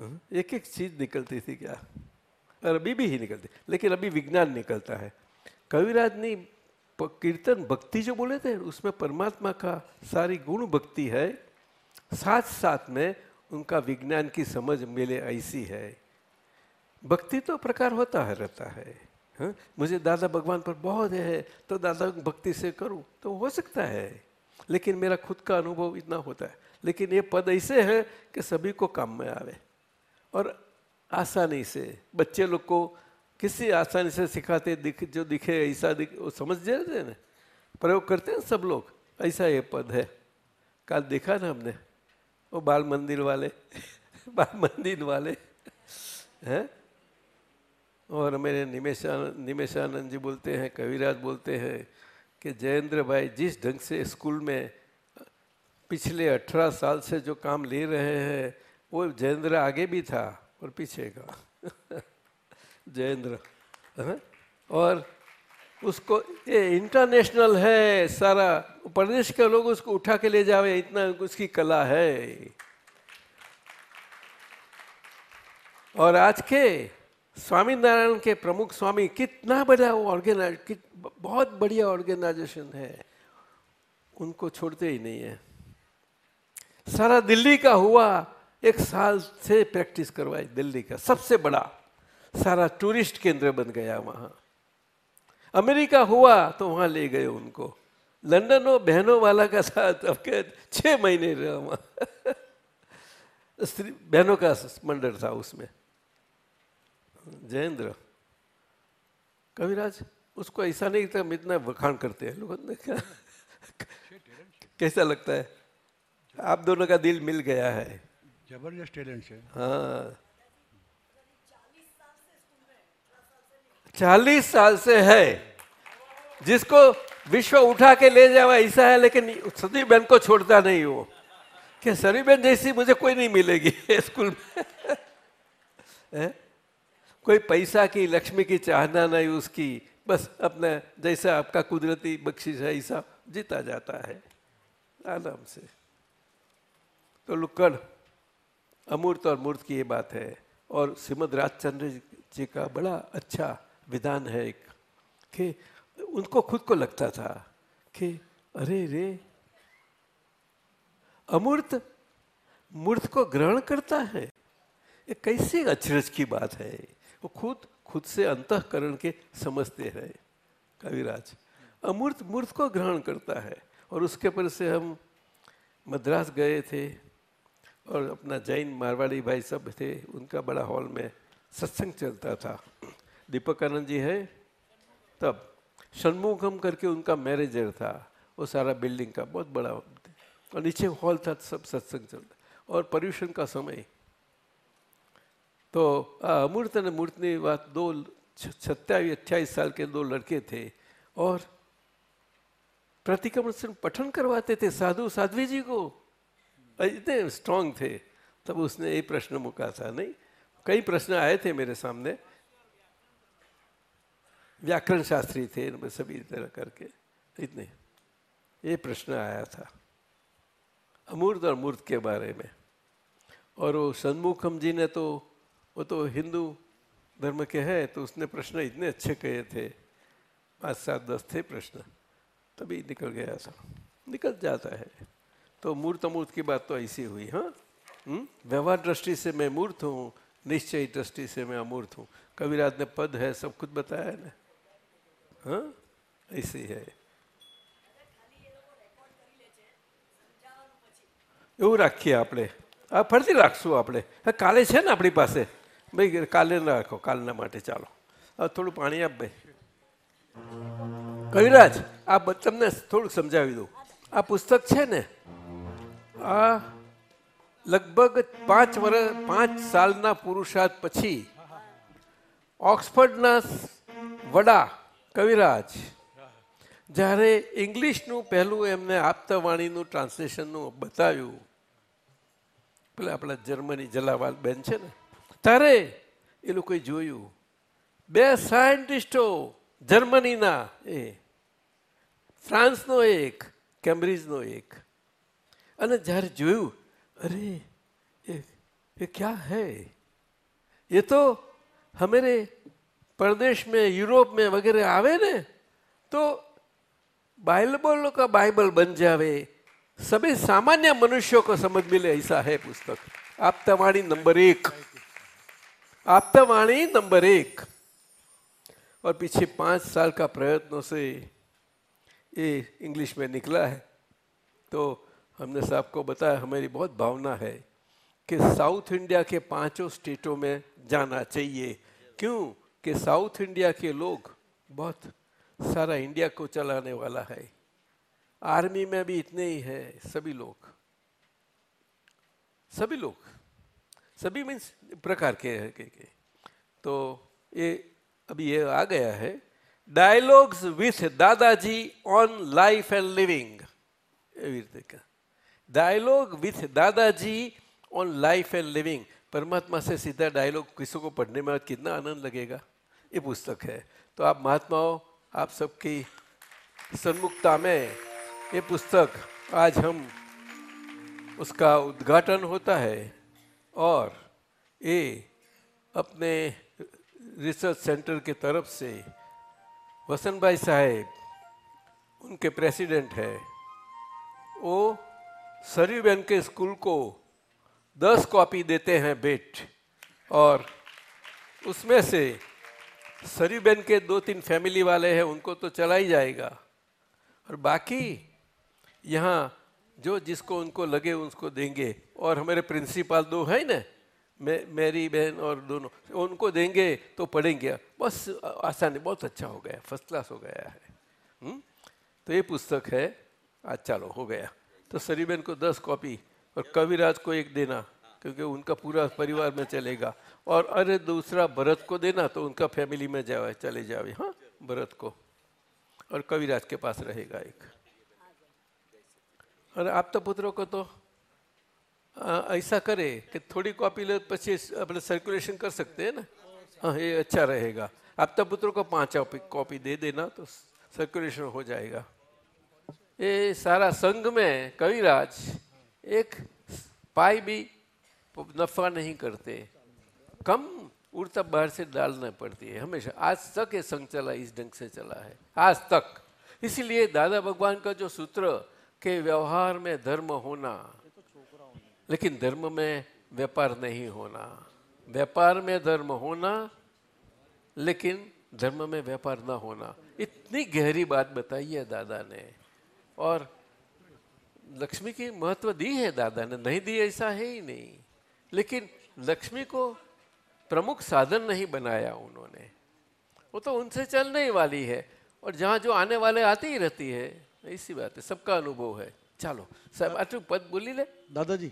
हाँ? एक एक चीज़ निकलती थी क्या? और अभी भी ही निकलती, लेकिन अभी विज्ञान निकलता है। कविराज ने कीर्तन भक्ति जो बोले थे, उसमें परमात्मा का सारी गुण भक्ति है। साथ साथ में उनका विज्ञान की समझ मिले ऐसी है। भक्ति तो प्रकार होता है, रहता है। हा? मुझे दादा भगवान पर बहुत है तो दादा भक्ति से करूँ तो हो सकता है। लेकिन मेरा खुद का अनुभव इतना होता है। लेकिन ये पद ऐसे है कि सभी को काम में आवे। और आसानी से, बच्चे लोग को किसी आसानी से सिखाते दिख, जो दिखे, ऐसा दिख, वो समझ जाते ना? प्रयोग करते हैं सब लोग। ऐसा ये पद है। कल देखा ना हमने? वो बाल मंदिर वाले, बाल मंदिर वाले, हैं? और मेरे निमेशानंद निमेशानंद जी बोलते हैं, कविराज बोलते हैं कि जयेंद्र भाई, जिस ढंग से स्कूल में पिछले अठारह साल से जो काम ले रहे हैं, वो जयेंद्र आगे भी था और पीछे का। जयेंद्र और उसको, ये इंटरनेशनल है, सारा प्रदेश के लोग उसको उठा के ले जावे, इतना उसकी कला है। और आज के स्वामी नारायण के प्रमुख स्वामी, कितना बड़ा वो ऑर्गेनाइज बहुत बढ़िया ऑर्गेनाइजेशन है। उनको छोड़ते ही नहीं है। सारा दिल्ली का हुआ, एक साल से प्रैक्टिस करवाई दिल्ली का, सबसे बड़ा। सारा टूरिस्ट केंद्र बन गया वहाँ। अमेरिका हुआ तो वहाँ ले गए उनको। लंदन और बहनों वाला का साथ, अब के छह महीने रहा वहाँ। बहनों का मंडल था उसमें। जयेंद्र। कविराज उसको ऐसा नहीं था हम इतना वखाण करते हैं लोगों ने कहा कैसा लगता है? आप दोनों का दिल मिल गया है।
ज़बरदस्त टैलेंट है।
हाँ। चालीस साल से है। जिसको विश्व उठा के ले जावा ऐसा है लेकिन सदी बहन को छोड़ता नहीं वो। कि सरी बहन जैसी मुझे कोई नहीं मिलेगी स्कूल में? कोई पैसा की, लक्ष्मी की चाहना नहीं उसकी, बस अपना जैसा आपका कुदरती बख्शिश है, ऐसा जीता जाता है। आराम से। तो लुक्कड़, अमूर्त और मूर्त की ये बात है। और श्रीमद राजचंद्र जी का बड़ा अच्छा विधान है एक, कि उनको खुद को लगता था कि, अरे रे, अमूर्त, मूर्त को ग्रहण करता है? ये कैसे अचरज की बात है? वो खुद खुद से अंतकरण के समझते हैं कविराज। अमूर्त, मूर्त को ग्रहण करता है और उसके पर से हम मद्रास गए थे और अपना जैन मारवाड़ी भाई सब थे, उनका बड़ा हॉल में सत्संग चलता था। दीपक आनंद जी है, तब षणमुखम करके उनका मैनेजर था, वो सारा बिल्डिंग का बहुत बड़ा और नीचे हॉल था, सब सत्संग चलता। और पर्यूषण का समय तो अमूर्त ने मूर्ति बात दो सत्ताईस, अट्ठाईस साल के दो लड़के थे और प्रतिक्रमण से पठन करवाते थे साधु, साध्वी जी को। इतने स्ट्रांग थे। तब उसने एक प्रश्न मुका था, नहीं, कई प्रश्न आए थे मेरे सामने। व्याकरण शास्त्री थे इनमें सभी तरह करके। इतने, ये प्रश्न आया था। अमूर्त और मूर्त के बारे में। और वो सन्मुखम जी ने तो वो तो हिंदू धर्म के हैं तो उसने प्रश्न इतने अच्छे कहे थे पाँच सात दस थे प्रश्न तभी निकल गया था निकल जाता है तो मूर्त अमूर्त की बात तो ऐसी हुई हाँ व्यवहार दृष्टि से मैं मूर्त हूँ निश्चय दृष्टि से मैं अमूर्त हूँ कविराज ने पद है सब कुछ बताया है ना हाँ ऐसी है એવું રાખીએ આપણે આ ફરીથી રાખશું આપણે હા કાલે છે ને આપણી પાસે ભાઈ કાલે રાખો, કાલના માટે ચાલો. હવે થોડું પાણી આપ ભાઈ. કવિરાજ, આ તમને થોડુંક સમજાવી દઉં. આ પુસ્તક છે ને, આ લગભગ પાંચ વર્ષ પાંચ સાલના પુરુષાર્થ પછી ઓક્સફર્ડના વડા કવિરાજ જ્યારે ઇંગ્લિશનું પહેલું એમને આપતાવાણીનું ટ્રાન્સલેશનનું બતાવ્યું. પેલા આપણા જર્મની જલાવાલ બેન છે ને ત્યારે એ લોકોએ જોયું બે સાયન્ટિસ્ટો જર્મનીના એ ફ્રાન્સનો એક કેમ્બ્રિજનો એક અને જ્યારે જોયું અરે ये ये क्या है ये तो हमारे प्रदेश में यूरोप में वगैरह आवे ने तो बाइबल का बाइबल बन जावे सभी सामान्य मनुष्यों को समझ मिले ऐसा है पुस्तक आपतावाणी नंबर एक आपतावाणी नंबर एक। और पीछे पाँच साल का प्रयत्नों से ये इंग्लिश में निकला है। तो हमने साहब को बताया, हमारी बहुत भावना है कि साउथ इंडिया के पाँचों स्टेटों में जाना चाहिए। क्यों? कि साउथ इंडिया के लोग बहुत सारा इंडिया को चलाने वाला है। आर्मी में भी इतने ही है सभी लोग। सभी लोग। सभी मीन्स प्रकार के है के, के तो ये अभी ये आ गया है dialogues with Dadaji on life and living એવી રીતે dialogue with Dadaji on life and living परमात्मा से सीधा डायलॉग किसी को पढ़ने में कितना आनंद लगेगा ये पुस्तक है तो आप महात्माओं आप सबकी सन्मुखता में ये पुस्तक आज हम उसका उद्घाटन होता है और ये अपने रिसर्च सेंटर के तरफ़ से वसंत भाई साहेब, उनके प्रेसिडेंट है, वो सरीबेन के स्कूल को दस कॉपी देते हैं बेट और उसमें से सरीबेन के दो तीन फैमिली वाले हैं, उनको तो चला ही जाएगा। और बाकी यहाँ जो जिसको उनको लगे उसको देंगे। और हमारे प्रिंसिपल दो है ना, मे, मेरी बहन और दोनों, उनको देंगे तो पढ़ेंगे। बस, आसानी, बहुत अच्छा हो गया फ़र्स्ट क्लास हो गया है। हुँ? तो ये पुस्तक है, आज चलो हो गया। तो सरी बहन को दस कॉपी और कविराज को एक देना, क्योंकि उनका पूरा परिवार में चलेगा। और अरे दूसरा भरत को देना तो उनका फैमिली में जाए, चले जावे हाँ भरत को। और कविराज के पास रहेगा एक। और आप तो पुत्रों को तो ऐसा करे कि थोड़ी कॉपी ले पीछे अपने सर्कुलेशन कर सकते हैं ना? हाँ ये अच्छा रहेगा। आपका पुत्रों को पाँच कॉपी दे देना तो सर्कुलेशन हो जाएगा। ये सारा संघ में कविराज एक पाई भी नफा नहीं करते। कम उड़ता बाहर से डालना पड़ती है। हमेशा, आज तक ये संघ चला, इस ढंग से चला है। आज तक। इसलिए दादा भगवान का जो सूत्र के व्यवहार में धर्म होना लेकिन धर्म में व्यापार नहीं होना व्यापार में धर्म होना लेकिन धर्म में व्यापार ना होना इतनी गहरी बात बताई है दादा ने और लक्ष्मी की महत्व दी है दादा ने नहीं दी ऐसा है ही नहीं लेकिन लक्ष्मी को प्रमुख साधन नहीं बनाया उन्होंने वो तो उनसे चलने ही वाली है और जहाँ जो आने वाले आती ही रहती है ऐसी बात है सबका अनुभव है चलो सब आटू पद बोली ले
દાદાજી